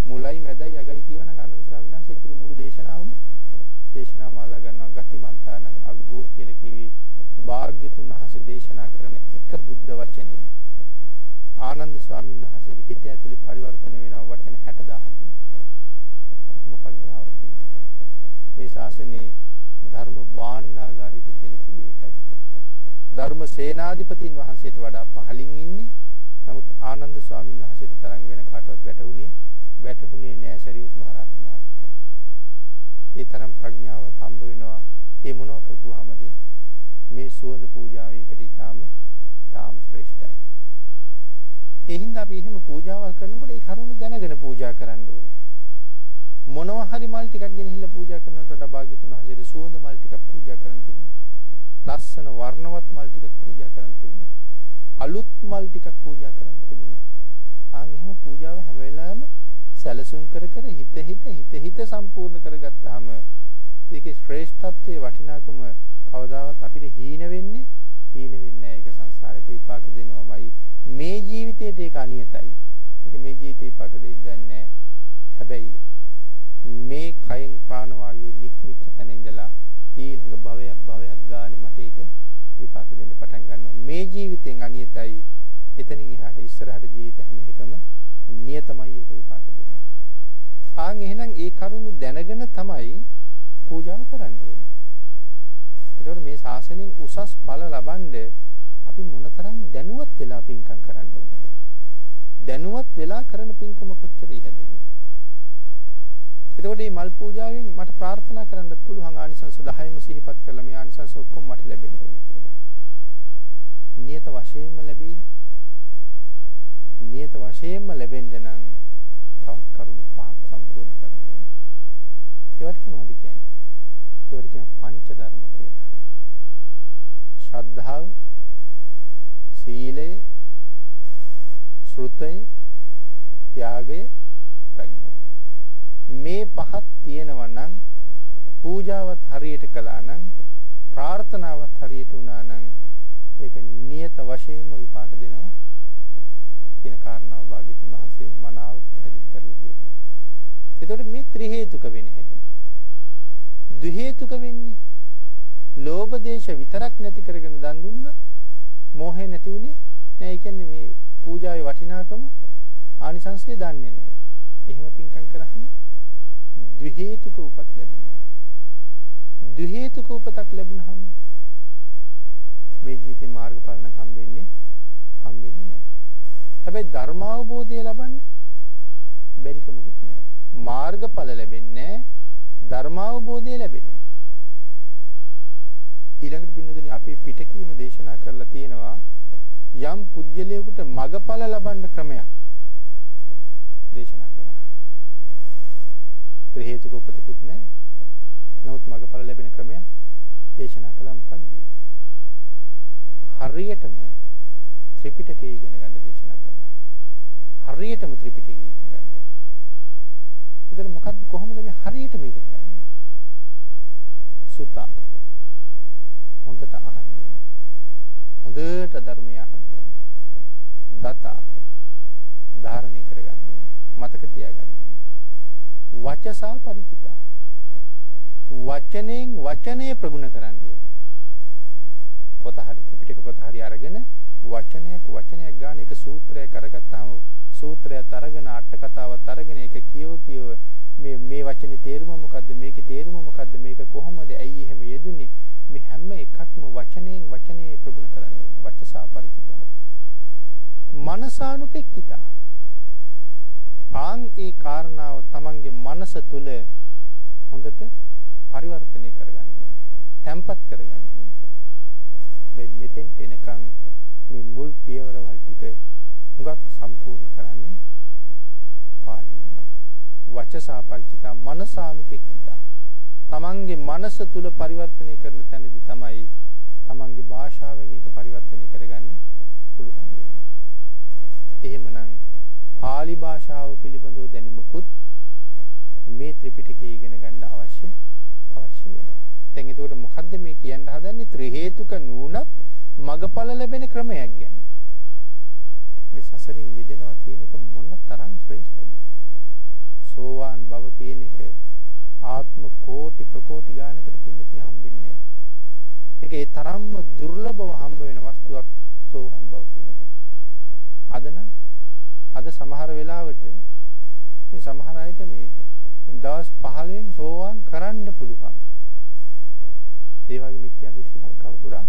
මුලයි මැදයි අගයි කියවනම් ආනන්ද ස්වාමීන් වහන්සේ ඉතුරු මුළු දේශනාවම දේශනා මාලා ගන්නවා. ගතිමන්තානං අග්ගෝ කියලා කිවි. භාග්‍යතුන් වහන්සේ දේශනා කරන එක බුද්ධ වචනය. ආනන්ද ස්වාමීන් වහන්සේගේ හිත ඇතුලේ පරිවර්තන වෙනවා වචන 60000කින් කොහොම ප්‍රඥාවක්ද මේ ශාසනයේ ධර්ම භාණ්ඩාගාරික කියලා කිව්වේ ඒකයි. ධර්ම සේනාධිපතින් වහන්සේට වඩා පහලින් ඉන්නේ නමුත් ආනන්ද ස්වාමීන් වහන්සේට තරම් වෙන කාටවත් වැටහුනේ වැටහුනේ නෑ සරියුත් මහ රහතන් වහන්සේ. ඒ තරම් ප්‍රඥාවල් හම්බ වෙනවා. ඒ මොනව කරපුවාමද මේ සුවඳ පූජාව ඒකට ඊටාම ඊටාම ශ්‍රේෂ්ඨයි. ඒ හින්දා අපි එහෙම පූජාවල් කරනකොට ඒ කරුණු දැනගෙන පූජා කරන්න ඕනේ. මොනවා හරි මල් ටිකක් ගෙනහිල්ලා පූජා කරනකොට වඩා භාග්‍යතුන් හසිර සුවඳ මල් ටිකක් පූජා කරන්න තිබුණා. ලස්සන වර්ණවත් මල් ටිකක් පූජා කරන්න තිබුණා. අලුත් මල් ටිකක් පූජා කරන්න තිබුණා. ආන් එහෙම පූජාව හැම වෙලාවෙම සැලසුම් කර කර හිත හිත හිත හිත සම්පූර්ණ කරගත්තාම ඒකේ ශ්‍රේෂ්ඨත්වයේ වටිනාකම කවදාවත් අපිට හීන වෙන්නේ හීන වෙන්නේ නැහැ. ඒක සංසාරේට විපාක දෙනවමයි. මේ ජීවිතේට ඒක අනියතයි. ඒක මේ ජීවිතේ විපාක දෙයිද නැහැ. හැබැයි මේ කයෙන් ප්‍රාණවායුවේ නික්මිච්ච තැන ඉඳලා ඊළඟ භවයක් භවයක් ගානේ මට ඒක විපාක දෙන්න පටන් ගන්නවා. මේ ජීවිතෙන් අනියතයි. එතනින් එහාට ඉස්සරහට ජීවිත හැම එකම නියතමයි ඒක විපාක දෙනවා. ආන් එහෙනම් ඒ කරුණු දැනගෙන තමයි පූජාව කරන්න ඕනේ. එතකොට මේ ශාසනයෙන් උසස් ඵල ලබන්න අපි මොනතරම් දැනුවත් වෙලා පින්කම් කරන්න ඕනේද? දැනුවත් වෙලා කරන පින්කම කොච්චර ඉහළද? එතකොට මේ මල් පූජාවෙන් මට ප්‍රාර්ථනා කරන්නත් පුළුවන් ආනිසංස 10ම සිහිපත් කරලා මේ ආනිසංස ඔක්කොම මට ලැබෙන්න ඕනේ කියලා. නියත වශයෙන්ම ලැබෙයි. නියත වශයෙන්ම ලැබෙන්න නම් තවත් කරුණු පහක් සම්පූර්ණ කරන්න ඕනේ. ඒවට මොනවද කියන්නේ? ඒවට කියන පංච ධර්ම කියලා. ශ්‍රද්ධාව, සීලය, ශ්‍රුතය, ත්‍යාගය, ප්‍රඥාව. මේ පහක් තියෙනවා නම් පූජාවත් හරියට කළා නම් ප්‍රාර්ථනාවත් හරියට වුණා නම් ඒක නියත වශයෙන්ම විපාක දෙනවා කියන කාරණාව භාග්‍යතුන් වහන්සේ මනාව පැහැදිලි කරලා තියෙනවා. එතකොට මේ ත්‍රි හේතුක වෙන හැටි. ද්වි හේතුක වෙන්නේ ලෝභ දේශ විතරක් නැති කරගෙන දන් දුන්නා. මෝහය නැති වුණේ නෑ. ඒ කියන්නේ මේ පූජාවේ වටිනාකම ආනිසංසය දන්නේ නෑ. එහෙම පින්කම් කරාම ද්වි හේතුක උපත් ලැබෙනවා. දු හේතුක උපතක් ලැබුණාම මේ ජීවිතේ මාර්ගඵල නම් හම්බෙන්නේ හම්බෙන්නේ නැහැ. හැබැයි ධර්මාවබෝධය ලබන්න බැරිකමකුත් නැහැ. මාර්ගඵල ලැබෙන්නේ ධර්මාවබෝධය ලැබෙනවා. ඊළඟට පින්නතුනි අපි පිටකීම දේශනා කරලා තියෙනවා යම් පුජ්‍යලයකට මගඵල ලබන්න ක්‍රමයක් දේශනා කළා. ත්‍රි හේතුක උපතකුත් නැහැ. නමුත් මගඵල ලැබෙන ක්‍රමයක් දේශනා කළා මොකද්ද? හරියටම ත්‍රිපිටකය ඉගෙන ගන්න දේශනා කළා. හරියටම ත්‍රිපිටකය ඉගෙන ගන්න. එතන මොකද්ද කොහොමද මේ හරියටම ඉගෙන ගන්නේ? සුතා හොඳට අහන්න ඕනේ. හොඳට ධර්මය අහන්න ඕනේ. දතා ධාරණය කරගන්න ඕනේ. මතක තියාගන්න ඕනේ. වචසා ಪರಿචිතා. වචනෙන් වචනේ ප්‍රගුණ කරන්න ඕනේ. පොත හරි ත්‍රිපිටක පොත හරි අරගෙන වචනයක් වචනයක් ගන්න එක සූත්‍රයක් අරගත්තාම සූත්‍රයත් අරගෙන අට කතාවත් අරගෙන ඒක කියව කියව මේ මේ වචනේ තේරුම මොකද්ද මේකේ තේරුම මොකද්ද මේක කොහොමද ඇයි එහෙම යෙදුනේ මේ හැම එකක්ම වචනයෙන් වචනේ ප්‍රගුණ කරන්න ඕන වචසා ಪರಿචිතා මනසානුපෙක්කිතා ආන් ඒ කාරණාව තමන්ගේ මනස තුල හොඳට පරිවර්තනය කරගන්න ඕනේ තැම්පත් කරගන්න ඕනේ මේ මෙතෙන්ට එනකන් මේ මුල් පියවරවල් ටික හුඟක් සම්පූර්ණ කරන්නේ පාලියෙන්මයි. වචසා ಪರಿචිතා මනසානුපෙක්කිතා. තමන්ගේ මනස තුල පරිවර්තනය කරන තැනදී තමයි තමන්ගේ භාෂාවෙන් ඒක පරිවර්තනය කරගන්න පුළුවන් වෙන්නේ. එහෙමනම් පාලි භාෂාව පිළිබඳව දැනුමකුත් මේ ත්‍රිපිටකය ඉගෙන ගන්න අවශ්‍ය අවශ්‍ය වෙනවා. දැන් එතකොට මොකද්ද මේ කියන්න හදන්නේ? ත්‍රි හේතුක නූනත් මගඵල ලැබෙන ක්‍රමයක් ගැන. මේ සසරින් මිදෙනවා කියන එක මොන තරම් ශ්‍රේෂ්ඨද? සෝවාන් බව කියන එක ආත්ම කෝටි ප්‍රකෝටි ගානකට පින්නතිය හම්බෙන්නේ නැහැ. ඒක ඒ තරම්ම දුර්ලභව හම්බ වෙන වස්තුවක් සෝවාන් බව කියන එක. අද නම් අද සමහර වෙලාවට මේ සමහර අයට මේ දවස් 15න් සෝවාන් කරන්න පුළුවන්. ඒ වගේ මිත්‍යා දෘෂ්ටි ලංකාව පුරා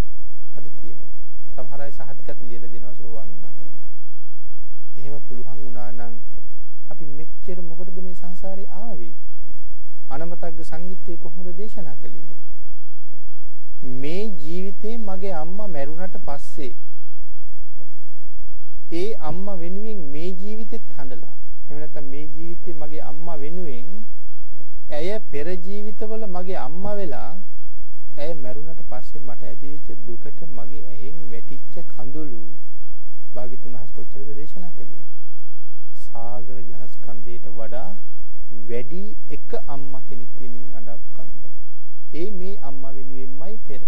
අද තියෙනවා. සමහර අය සහතිකත් ලියලා දෙනවා සෝවාන් වුණා කියලා. එහෙම පුළුවන් වුණා නම් අපි මෙච්චර මොකටද මේ සංසාරේ ආවේ? අනමතග්ග සංයුත්තේ කොහොමද දේශනා කළේ? මේ ජීවිතේ මගේ අම්මා මැරුණට පස්සේ ඒ අම්මා වෙනුවෙන් මේ ජීවිතෙත් හඬලා එහෙම නැත්නම් මේ ජීවිතේ මගේ අම්මා වෙනුවෙන් ඇය පෙර ජීවිතවල මගේ අම්මා වෙලා ඇය මැරුණට පස්සේ මට ඇතිවෙච්ච දුකට මගේ ඇහෙන් වැටිච්ච කඳුළු භාග්‍යතුන් වහන්සේ කොච්චරද දේශනා කළේ? සාගර ජලස්කන්ධයට වඩා වැඩි එක අම්මා කෙනෙක් වෙනුවෙන් අඬපු කඳුළු. ඒ මේ අම්මා වෙනුවෙන්මයි පෙර.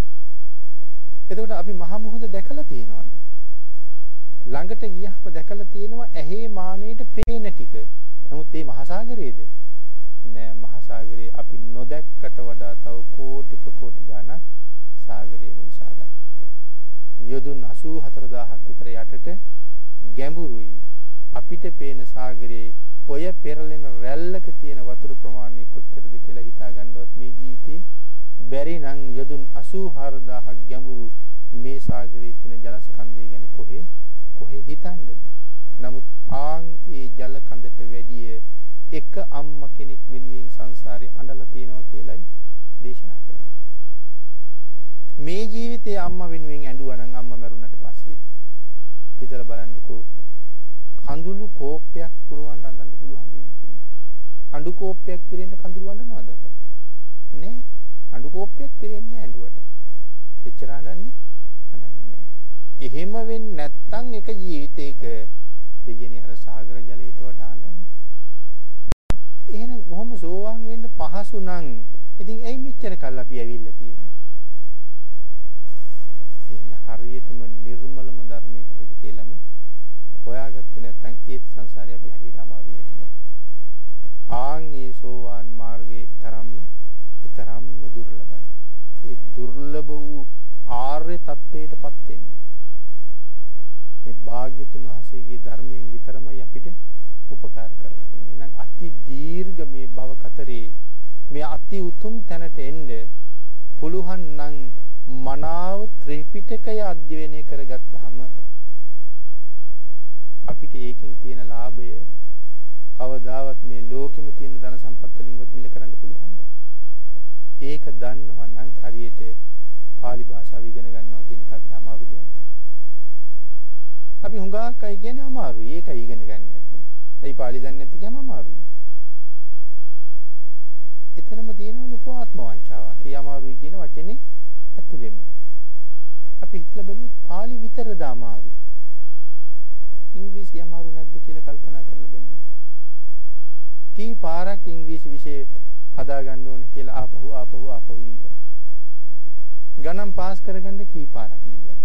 එතකොට අපි මහා මුහුද දැකලා තියෙනවද? ළඟට ගියහම දැකලා තියෙනවා ඇහි මානෙට පේන ටික. නමුත් මේ මහා සාගරයේද? නෑ මහා සාගරයේ අපි නොදැක්කට වඩා තව කෝටි ප්‍රකෝටි ගණක් සාගරයේම විශාලයි. යොදුන් 84000ක් විතර යටට ගැඹුරුයි. අපිට පේන සාගරයේ ඔය පෙරලෙන රැල්ලක තියෙන වතුර ප්‍රමාණය කොච්චරද කියලා හිතා ගන්නවත් මේ ජීවිතේ බැරි නම් යොදුන් 84000ක් ගැඹුරු මේ සාගරයේ තියෙන ජලස්කන්ධය ගැන කොහේ කොහේ හිතන්නද? නමුත් ආන් ඒ ජල කඳට වැඩිය එක අම්මා කෙනෙක් වෙනුවෙන් සංසාරේ අඬලා තියෙනවා කියලයි දේශනා කරන්නේ. මේ ජීවිතේ අම්මා වෙනුවෙන් ඇඬුවා නම් අම්මා මැරුණට පස්සේ හිතලා බලන්නකෝ කඳුළු කෝප්පයක් පුරවන්න අඳන්න පුළුවන් වේද කියලා. අඬු කෝප්පයක් පිරෙන්න කඳුළු අඬනවද? නෑ. අඬු කෝප්පයක් පිරෙන්නේ නෑ ඇඬුවට. එච්චර අඬන්නේ අඬන්නේ නෑ. එහෙම වෙන්නේ නැත්තම් එක ජීවිතයක දෙයනේ අර සාගර ජලයට වඩා අඬන්නේ. එහෙනම් කොහොම සෝවාන් වෙන්න පහසු නම් ඉතින් ඇයි මෙච්චර කල් අපි ඇවිල්ලා තියෙන්නේ? එහෙනම් හරියටම නිර්මලම ධර්මයේ කොහෙද කියලාම හොයාගත්තේ නැත්නම් ඒත් සංසාරේ අපි හරියට අමාරු වෙටෙනවා. ආන් ඒ සෝවාන් මාර්ගයේ තරම්ම තරම්ම දුර්ලභයි. ඒ දුර්ලභ වූ ආර්ය තත්වයටපත් වෙන්න. මේ භාග්‍යතුන් වහන්සේගේ ධර්මයෙන් විතරමයි අපිට උපකාර කරලා තියෙන්නේ. එහෙනම් අති දීර්ඝ මේ භව කතරේ මේ අති උතුම් තැනට එන්න පුළුවන් නම් මනාව ත්‍රිපිටකය අධ්‍යයනය කරගත්තාම අපිට ඒකෙන් තියෙන ලාභය කවදාවත් මේ ලෝකෙම තියෙන ධන සම්පත් වලින්වත් මිල කරන්න පුළුවන්ද? ඒක දන්නවා නම් හරියට pāli භාෂාව ඉගෙන ගන්නවා කියන එක අපිට අමාරු දෙයක්. අපි හුඟක් අය කියන්නේ අමාරුයි. ඒකයි ඉගෙන ගන්න නැත්තේ. ඒ pāli දන්නේ නැති කියම අමාරුයි. එතරම් තියෙන ලොකු ආත්ම වංචාවක්. ඒ අමාරුයි කියන වචනේ ඇතුළෙම. අපි හිතලා බැලුවොත් pāli විතරද අමාරු. ඉංග්‍රීසි අමාරු නැද්ද කියලා කල්පනා කරලා බැලුවොත්. කී පාරක් ඉංග්‍රීසි විෂය හදා ගන්න ඕනේ කියලා ආපහු ආපහු ආපහු ලියවද. ගණන් පාස් කරගන්න කී පාරක් ලියවද.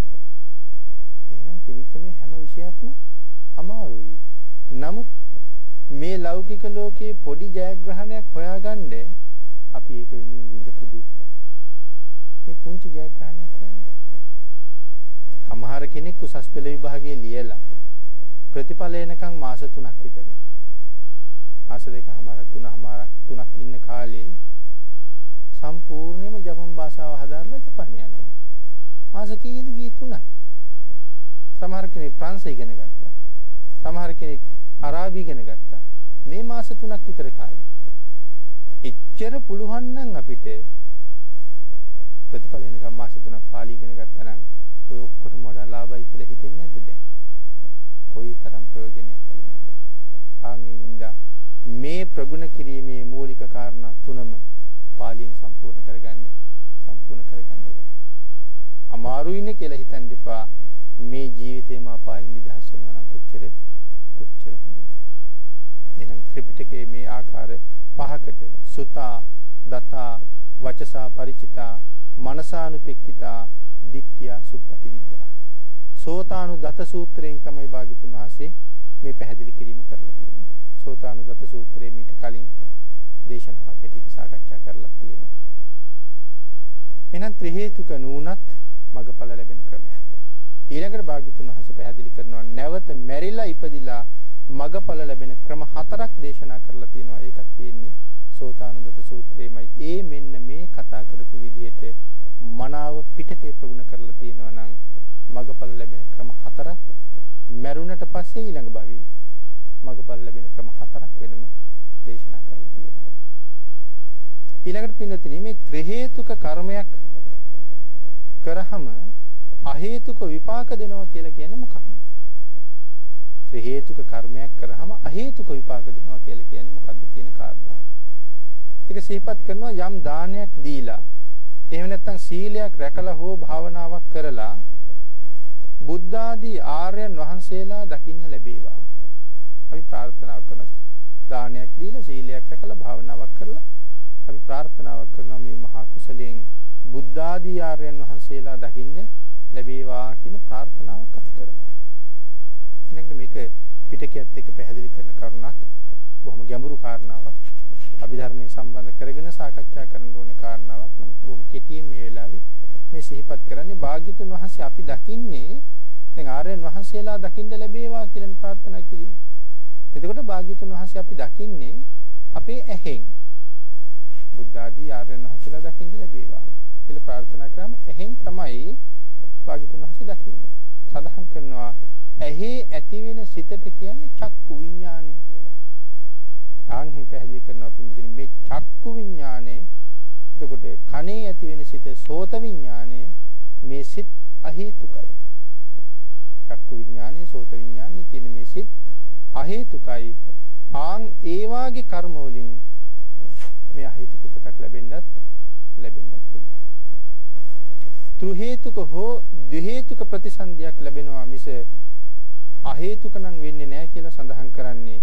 එහෙනම් තිබිච්ච මේ හැම විෂයක්ම අමාරුයි. නමුත් මේ ලෞකික ලෝකයේ පොඩි ජයග්‍රහණයක් හොයාගන්න අපි ඒක වෙනුවෙන් විඳපු දුක් මේ පුංචි ජයග්‍රහණයක් හොයන්න. සමහර කෙනෙක් උසස් පෙළ විභාගයේ ලියලා ප්‍රතිඵල එනකන් මාස 3ක් විතර. මාස දෙකමාරක් තුනමාරක් තුනක් ඉන්න කාලේ සම්පූර්ණයෙන්ම ජපන් භාෂාව හදාarලා ජපාන යනවා. මාස කීයද ගියේ 3යි. සමහර කෙනෙක් ප්‍රංශ ඉගෙන ගත්තා. සමහර කෙනෙක් අරාබි ඉගෙන ගත්තා. මේ මාස 3ක් විතර කාලේ. එච්චර පුළුවන් නම් අපිට ප්‍රතිඵල එනකම් මාස 3ක් පාලි ඉගෙන ගත්තා නම් ඔය ඔක්කොටම වඩා ලාභයි කියලා හිතෙන්නේ නැද්ද දැන්? කොයි තරම් ප්‍රයෝජනයක් තියෙනවද? ආන් ඒ හින්දා මේ ප්‍රගුණ කිරීමේ මූලික කාරණා තුනම පාලියෙන් සම්පූර්ණ කරගන්න සම්පූර්ණ කරගන්න ඕනේ. අමාරුයිනේ කියලා හිතන්න එපා. මේ ජීවිතේම අපායින් නිදහස් වෙනවා නම් කොච්චර කොච්චර හොඳද? එහෙනම් ත්‍රිපිටකයේ මේ ආකාර පහකට සුතා, දතා, වචසා ಪರಿචිතා, මනසානුපෙක්කිතා, දිට්ඨිය සුප්පටිවිද්දා. සෝතානුදත සූත්‍රයෙන් තමයි භාග්‍යතුන් වහන්සේ මේ පැහැදිලි කිරීම කරලා තියෙන්නේ. සෝතානුදත සූත්‍රයේ මීට කලින් දේශනාවක් ඇටියට සාකච්ඡා කරලා තියෙනවා. එහෙනම් ත්‍රි හේතුක නුනත් මගඵල ලැබෙන ක්‍රමයක්. ඊළඟට භාග්‍යතුන් වහන්සේ පැහැදිලි කරනවා නැවත මැරිලා ඉපදිලා මගඵල ලැබෙන ක්‍රම හතරක් දේශනා කරලා තියෙනවා. ඒකත් තියෙන්නේ සෝතානුදත සූත්‍රයේමයි. ඒ මෙන්න මේ කතා කරපු විදිහට මනාව පිටකේ ප්‍රගුණ කරලා තියෙනවා නම් මගඵල ලැබෙන ක්‍රම හතරක් මැරුණට පස්සේ ඊළඟ භවී මගඵල ලැබෙන ක්‍රම හතරක් වෙනම දේශනා කරලා තියෙනවා. ඊළඟට පින්නතිනේ මේ ත්‍රි හේතුක කර්මයක් කරාම අහේතුක විපාක දෙනවා කියලා කියන්නේ මොකක්ද? ත්‍රි හේතුක කර්මයක් කරාම අහේතුක විපාක දෙනවා කියලා කියන්නේ මොකක්ද කියන කාරණාව. ඒක සිහිපත් කරනවා යම් දානයක් දීලා එහෙම නැත්නම් සීලයක් රැකලා හෝ භාවනාවක් කරලා බුද්ධ ආදී ආර්යයන් වහන්සේලා දකින්න ලැබේවා. අපි ප්‍රාර්ථනා කරන දානයක් දීලා සීලයක් රැකලා භාවනාවක් කරලා අපි ප්‍රාර්ථනාවක් කරනවා මේ මහා කුසලයෙන් බුද්ධ ආදී ආර්යයන් වහන්සේලා දකින්න ලැබේවා කියන ප්‍රාර්ථනාවක් අපි කරනවා. ඊළඟට මේක පිටකයත් එක්ක පැහැදිලි කරන කරුණක් බොහොම ගැඹුරු කාරණාවක්. අභිධර්මයේ සම්බන්ධ කරගෙන සාකච්ඡා කරන්න ඕනේ කාරණාවක්. නමුත් බොහොම කෙටියෙන් මේ වෙලාවේ මේ සිහිපත් කරන්නේ භාග්‍යතුන් වහන්සේ අපි දකින්නේ දැන් ආර්යයන් වහන්සේලා දකින්න ලැබේවා කියලා ප්‍රාර්ථනා කිරීම. එතකොට භාග්‍යතුන් වහන්සේ අපි දකින්නේ අපේ ඇහෙන් බුද්ධ ආදී ආර්යයන් වහන්සේලා දකින්න ලැබේවා කියලා ප්‍රාර්ථනා කරාම ඇහෙන් තමයි භාග්‍යතුන් වහන්සේ දකින්නේ. සඳහන් කරනවා ඇහි ඇති වෙන සිතට කියන්නේ චක්කු විඥානය කියලා. ආන්හි පැහැදිලි කරනවා පින්දින මේ චක්කු විඥානය එතකොට කනේ ඇති වෙන සිත සෝත විඥානය මේ සිත් අහේතුකයි. චක්කු විඥානය සෝත විඥානය කියන මේ සිත් අහේතුකයි. ආන් ඒ වාගේ කර්ම වලින් මේ අහේතුක උපතක් ලැබෙන්නත් ලැබෙන්නත් පුළුවන්. ත්‍රු හේතුක හෝ ද්වි හේතුක ප්‍රතිසන්දියක් ලැබෙනවා මිස අහේතුක නම් වෙන්නේ නැහැ කියලා සඳහන් කරන්නේ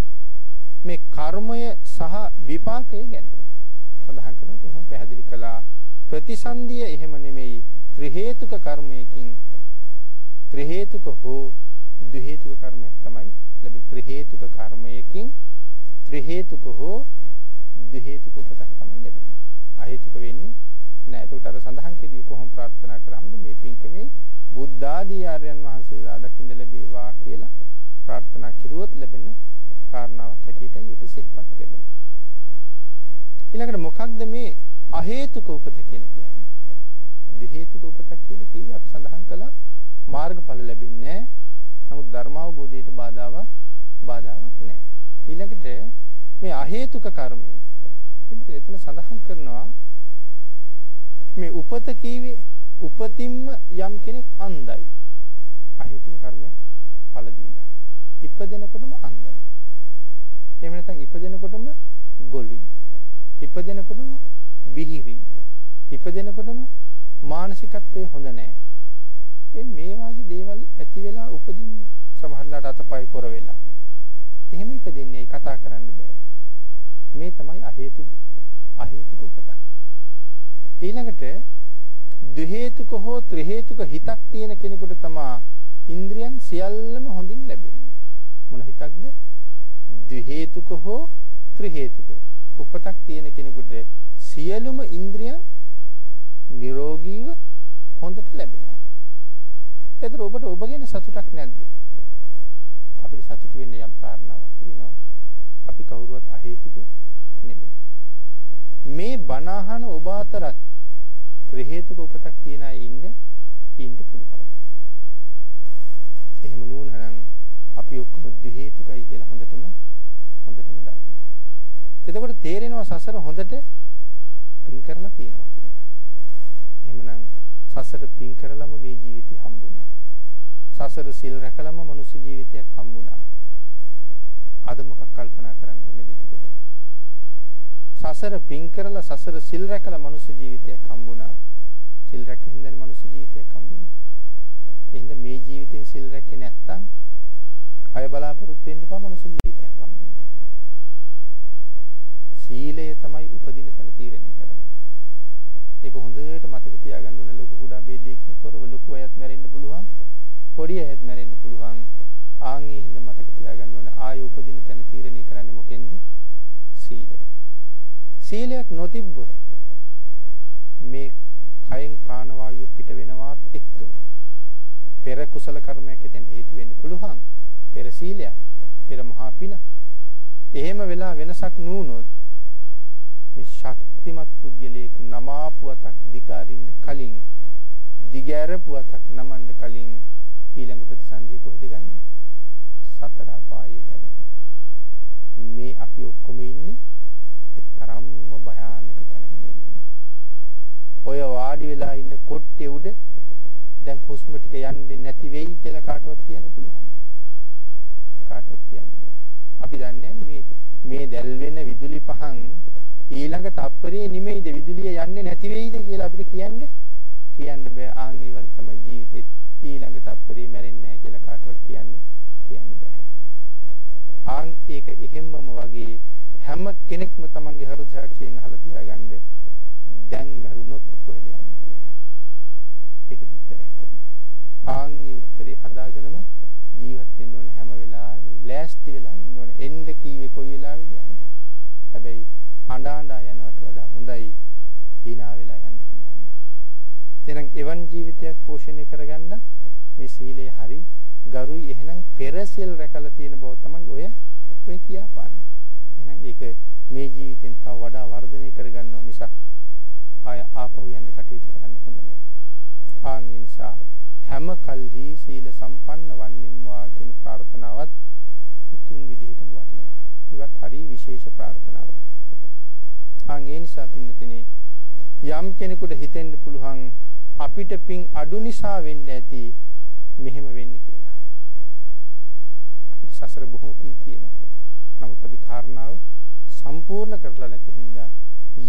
මේ කර්මය සහ විපාකය ගැන. සඳහන් කරනකොට එහෙම පැහැදිලි කළා ප්‍රතිසන්දිය එහෙම නෙමෙයි ත්‍රි හේතුක කර්මයකින් ත්‍රි හේතුක හෝ ද්වි හේතුක කර්මයක් තමයි ලැබෙන ත්‍රි හේතුක කර්මයකින් ත්‍රි හේතුක හෝ ද්වි හේතුක උපතක් තමයි ලැබෙන්නේ. අහේතුක වෙන්නේ නෑ. ඒකට අර සඳහන් කෙරුවේ කොහොම ප්‍රාර්ථනා කරාමද මේ පින්කමේ බුද්ධ ආදී ආර්යයන් වහන්සේලා දකින්න ලැබේවා කියලා ප්‍රාර්ථනා කෙරුවොත් ලැබෙන කාරණාවක් හැටියටයි ඒක සිහිපත් කළේ. ඊළඟට මොකක්ද මේ අහේතුක උපත කියලා කියන්නේ? ද්වි හේතුක උපතක් කියලා කිව්වේ අපි සඳහන් කළා මාර්ගඵල ලැබෙන්නේ නැහැ. නමුත් ධර්මාවබෝධයට බාධාවක් බාධාවක් නැහැ. ඊළඟට මේ අහේතුක කර්මය පිළිතුර එතන සඳහන් කරනවා මේ උපත කීවේ උපතින්ම යම් කෙනෙක් අන්ධයි. අහේතුක කර්මයක් ඵල දීලා. ඉපදෙනකොටම අන්ධයි. එහෙම නැත්නම් ඉපදෙනකොටම ගොළුයි. ඉපදෙනකොටම බිහිරි. ඉපදෙනකොටම මානසිකත්වයේ හොඳ නැහැ. ඒ මේ වාගේ දේවල් ඇති වෙලා උපදින්නේ සමහරලාට අතපය කොර වෙලා. එහෙම ඉපදින්නේ කතා කරන්න බෑ. මේ තමයි අහේතුක අහේතුක උපත. ඊළඟට ද්වි හේතුක හෝ ත්‍රි හේතුක හිතක් තියෙන කෙනෙකුට තමයි ඉන්ද්‍රියන් සියල්ලම හොඳින් ලැබෙන්නේ. මොන හිතක්ද? ද්වි හේතුක හෝ ත්‍රි හේතුක උපතක් තියෙන කෙනෙකුට සියලුම ඉන්ද්‍රියන් නිරෝගීව හොඳට ලැබෙනවා. ඒතර ඔබට ඔබ ගැන සතුටක් නැද්ද? අපිට සතුටු වෙන්න යම් කාරණාවක් තියෙනවා. අපි කවුරුවත් අහේතුක නෙමෙයි. මේ බණ අහන ඔබ අතරත් ත්‍රි හේතුක උපතක් තියන අය ඉන්න ඉන්න පුළුවන්. එහෙම නුනනම් අපි ඔක්කොම ද්වි හේතුකයි කියලා හොඳටම හොඳටම දන්නවා. එතකොට තේරෙනවා සසර හොඳට පින් කරලා තියෙනවා කියලා. එහෙමනම් සසර පින් කරලම මේ ජීවිතේ හම්බුණා. සසර සිල් රැකලම මනුස්ස ජීවිතයක් හම්බුණා. අද මොකක් කල්පනා කරන්න ඕනේද එතකොට? සසර පින් කරලා සසර සිල් රැකලා මනුස්ස ජීවිතයක් හම්බුණා. සිල් රැක හින්දානේ මනුස්ස ජීවිතයක් හම්බුනේ. එහෙනම් මේ ජීවිතෙන් සිල් රැකේ නැත්තම් අය බලාපොරොත්තු වෙන්න එපා මනුස්ස ජීවිතයක් හම්බෙන්න. සීලය තමයි උපදින තැන තීරණය කරන්නේ. ඒක හොඳට මතක තියාගන්න ඕන ලොකු කුඩා ભેදයකින් තොරව ලොකු අයත් මැරෙන්න පුළුවන්. පොඩි අයත් මැරෙන්න පුළුවන්. ආන්ගේ හින්දා මතක තියාගන්න ඕන ආය උපදින තැන තීරණය කරන්නේ මොකෙන්ද? සීලය. සීලයක් නොතිබ්බොත් මේ කයෙන් ප්‍රාණවායුව පිට වෙනවත් එක්කම පෙර කුසල කර්මයක් එතෙන්ට හේතු වෙන්න පුළුවන්. පෙර සීලයක්, පෙර මහා පින. එහෙම වෙලා වෙනසක් නුනොත් මේ ශක්තිමත් පුද්ගලයෙක් නමාපුවතක් දිකාරින්න කලින් දිගෑරපුවතක් නමන්න කලින් ඊළඟ ප්‍රතිසන්දිය කොහෙද ගන්නෙ? සතර අපායේ තැනක. මේ අපි ඔක්කොම ඉන්නේ ඒ තරම්ම භයානක තැනක ඉන්නේ. ඔය වාඩි වෙලා ඉන්න කොට්ටේ උඩ දැන් හුස්ම ටික යන්නේ නැති වෙයි කියලා කාටවත් කියන්න පුළුවන්. කාටවත් කියන්න බෑ. අපි දන්නේ මේ මේ දැල් වෙන විදුලි පහන් ඊළඟ තප්පරේ නිමෙයිද විදුලිය යන්නේ නැති වෙයිද කියලා අපිට කියන්න කියන්න බෑ. ආන් ඒ වගේ තමයි ජීවිතෙත් ඊළඟ තප්පරේ මැරෙන්නේ නැහැ කියලා කාටවත් කියන්න කියන්න බෑ. ආන් ඒක එහෙම්මම වගේ හැම කෙනෙක්ම තමන්ගේ හෘද සාක්ෂියෙන් අහලා තියාගන්න දැන් මැරුණොත් කොහෙද යන්නේ කියලා. ඒකට උත්තරයක් නැහැ. ආන් ඒ උත්තරේ හදාගෙනම ජීවත් වෙන්න ඕනේ හැම වෙලාවෙම ලෑස්ති වෙලා ඉන්න ඕනේ. එන්න කීවේ කොයි වෙලාවෙද යන්නේ. හැබැයි අඬා අඬා යනවට වඩා හොඳයි hina වෙලා යන්න පුළුවන්. එහෙනම් එවන් ජීවිතයක් පෝෂණය කරගන්න මේ සීලය හරි ගරුයි එහෙනම් පෙරසෙල් රැකලා තියෙන බව තමයි ඔය ඔය කියාපාන්නේ. එහෙනම් ඒක මේ ජීවිතෙන් තව වඩා වර්ධනය කරගන්නවා මිසක් ආය ආපහු යන්න කටයුතු කරන්න හොඳ නෑ. ආන් නිසා හැම කල්හි සීල සම්පන්න වන්නෙම්වා කියන ප්‍රාර්ථනාවත් උතුම් විදිහටම වටිනවා. ඉවත් හරි විශේෂ ප්‍රාර්ථනාවක්. ආන් ඒ නිසා පින්නතිනේ යම් කෙනෙකුට හිතෙන්න පුළුවන් අපිට පින් අඩු නිසා වෙන්න ඇති මෙහෙම වෙන්නේ කියලා. අපිට සසර බොහොම පින් තියෙනවා. නමුත් අපි කාරණාව සම්පූර්ණ කරලා නැති හින්දා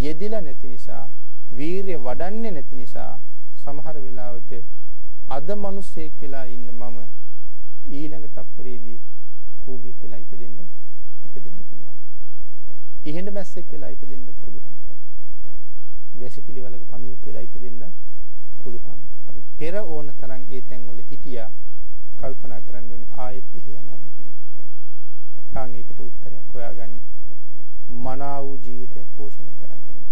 යෙදිලා නැති නිසා වීරිය වඩන්නේ නැති නිසා සමහර වෙලාවට අද මිනිස්සෙක් වෙලා ඉන්න මම ඊළඟ තප්පරේදී කූඹියෙක් වෙලා ඉපදෙන්න ඉපදෙන්න පුළුවන්. ඉහෙඳ මැස්සෙක් වෙලා ඉපදෙන්න පුළුවන්. වැසිකිලි වලක පණුවෙක් වෙලා ඉපදෙන්න පුළුවන්. අපි පෙර ඕන තරම් ඒ තැන්වල හිටියා කල්පනා කරන්න ඕනේ ආයෙත් එහි යනවාද කියලා. ආන් ඒකට උත්තරයක් හොයාගන්න මනා වූ ජීවිතයක් පෝෂණය කරන්න ඕනේ.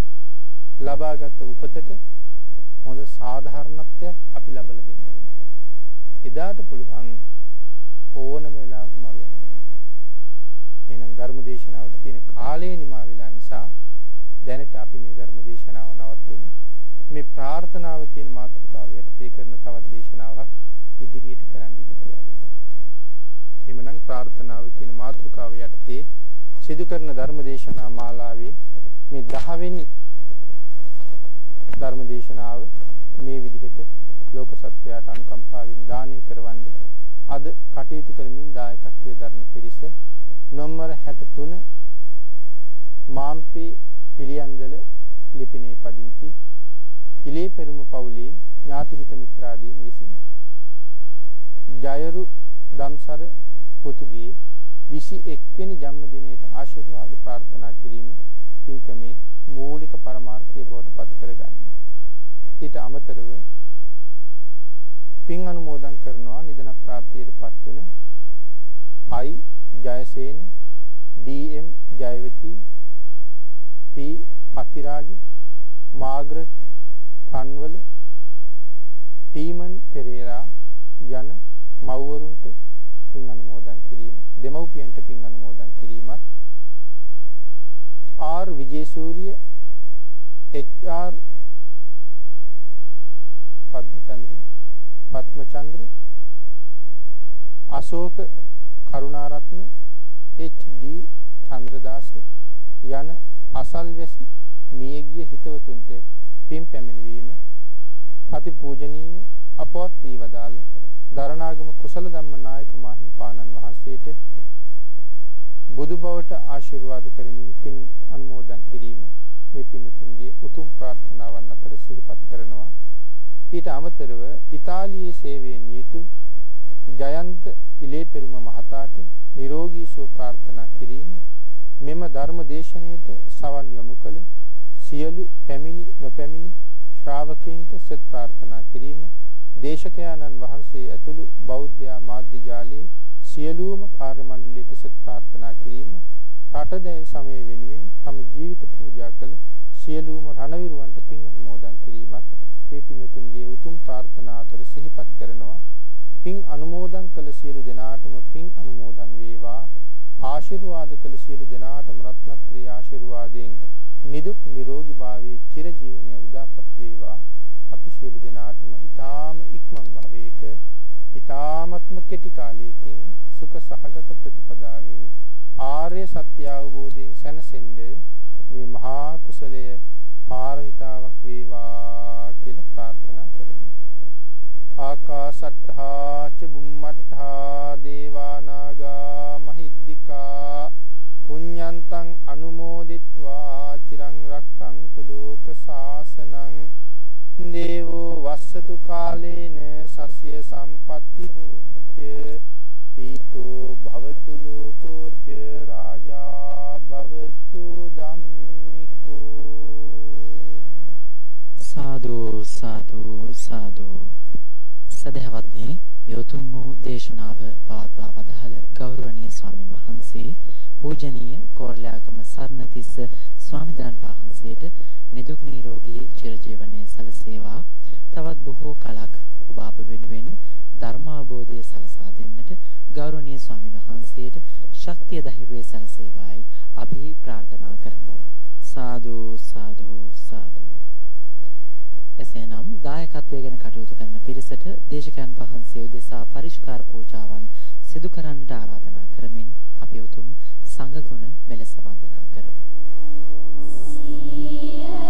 ලබාගත් උපතට හොඳ සාධාරණත්වයක් අපි ලබලා දෙන්න ඕනේ. එදාට පුළුවන් ඕනම වෙලාවක මරු වෙන ගන්න. එහෙනම් ධර්ම දේශනාවට තියෙන කාලය නිමා වෙලා නිසා දැනට අපි මේ ධර්ම දේශනාව නවත්වමු. මේ ප්‍රාර්ථනාව කියන මාතෘකාව යටතේ කරන තවත් දේශනාවක් ඉදිරියට කරන්න ඉඩ තියාගන්න. එhmenan ප්‍රාර්ථනාව කියන මාතෘකාව යටතේ සිදු කරන ධර්ම දේශනා මාලාවේ මේ 10 වෙනි ධර්ම දේශනාව මේ විදිහට ලෝක සත්වයාට අනුකම්පාවෙන් දානය කරවන්නේ. අද කටයුතු කරමින් දායකත්වයේ දරන පිරිස නොම්බර 63 මාම්පේ පිළියන්දල ලිපිනේ පදිංචි ඉලේ පෙරුම පවුලේ ඥාති හිත මිත්‍රාදීන් විසින් ජයරු දම්සර පුතුගේ 21 වෙනි ජන්මදිනයට ආශිර්වාද ප්‍රාර්ථනා කිරීම පින්කමේ මූලික පරමාර්ථය බවට පත් කර ගන්නවා. ඊට අමතරව පින් අනුමෝදන් කරනවා නිදන ප්‍රාප්තියට පත් වන I Jayasena D M. Jayawathi P Athiraja Margaret Ranwala ටීමන් Perera යන මව්වරුන්ට පින් අනුමෝදන් කිරීම දෙමව්පියන්ට පින් අනුමෝදන් කිරීමත් R Wijesuriya H R. Padmachandra Pathmachandra Ashoka Karunaratne H D. Chandradasa යන අසල්වැසි මියගිය හිතවතුන්ට පින් පැමිණවීම අති පූජනීය අපවත් වී වදාළ දරණාගම කුසල ධම්ම නායක මාහිමිපාණන් වහන්සේට බුදු බවට ආශිර්වාද කරමින් පින් අනුමෝදන් කිරීම මේ පින්තුන්ගේ උතුම් ප්‍රාර්ථනාවන් අතර සිහිපත් කරනවා. ඊට අමතරව ඉතාලියේ සේවයේ නියුතු ජයන්ත ඉලේපෙරුම මහතාට නිරෝගී සුව ප්‍රාර්ථනා කිරීම මෙම ධර්ම දේශනාවට සවන් යොමු කළ සියලු පැමිණි නොපැමිණි ශ්‍රාවකයන්ට සෙත් ප්‍රාර්ථනා කිරීම දේශකයාණන් වහන්සේ ඇතුළු බෞද්ධ මාධ්‍ය ජාලයේ සියලුම කාර්ය මණ්ඩලයට සෙත් ප්‍රාර්ථනා කිරීම රටදැය සමය වෙනුවෙන් තම ජීවිත පූජා කළ සියලුම රණවිරුවන්ට පින් අනුමෝදන් කිරීමත් මේ පින්තුන්ගේ උතුම් ප්‍රාර්ථනා අතර සිහිපත් කරනවා. පින් අනුමෝදන් කළ සියලු දෙනාටම පින් අනුමෝදන් වේවා. ආශිර්වාද කළ සියලු දෙනාටම රත්නත්‍රි ආශිර්වාදයෙන් නිදුක් නිරෝගී භාවයේ චිරජීවනයේ උදාපත් වේවා. අපි සියලු දෙනාටම ඊ타ම ඉක්මන් භවයක ඊ타මත්ම කෙටි කාලයකින් සුඛ සහගත ප්‍රතිපදාවෙන් ආර්ය සත්‍ය අවබෝධයෙන් සැනසෙන්න මේ මහා කුසලය පාරමිතාවක් වේවා කියලා ප්‍රාර්ථනා කරමු. ආකාසට්ඨා ච බුම්මට්ඨා දේවා නාග මහිද්దికා පුඤ්ඤන්තං අනුමෝදිත්වා චිරං රක්ඛන්තු ලෝක සාසනං දේවෝ වස්සතු කාලේන සස්ය සම්පatti හෝතු ච පීතෝ භවතු ලෝකෝ ච රාජා භවතු ධම්මිකෝ සාදු සාදු සාදු. සදහවත්නි යොතුම් වූ දේශනාව පවත්වා වදාළ ගෞරවනීය ස්වාමින් වහන්සේ පූජනීය කෝරළයාගම සර්ණතිස්ස ස්වාමීන් වහන්සේට නිදුක් නිරෝගී චිරජීවනයේ සලසේවා. තවත් බොහෝ කලක් ඔබ අප වෙනුවෙන් ධර්මාබෝධය සලසා දෙන්නට ගෞරවනීය ස්වාමින් වහන්සේට ශක්තිය ධෛර්යය සලසේවායි අපි ප්‍රාර්ථනා කරමු. සාදු සාදු සාදු. එසේනම් දායකත්වයේ ගැන කටයුතු කරන පිරිසට දේශකයන් වහන්සේ උදෙසා පරිස්කාර පූජාවන් සිදු කරන්නට ආරාධනා කරමින් අපි උතුම් සංඝ ගුණ මෙලෙස වන්දනා කරමු. සිය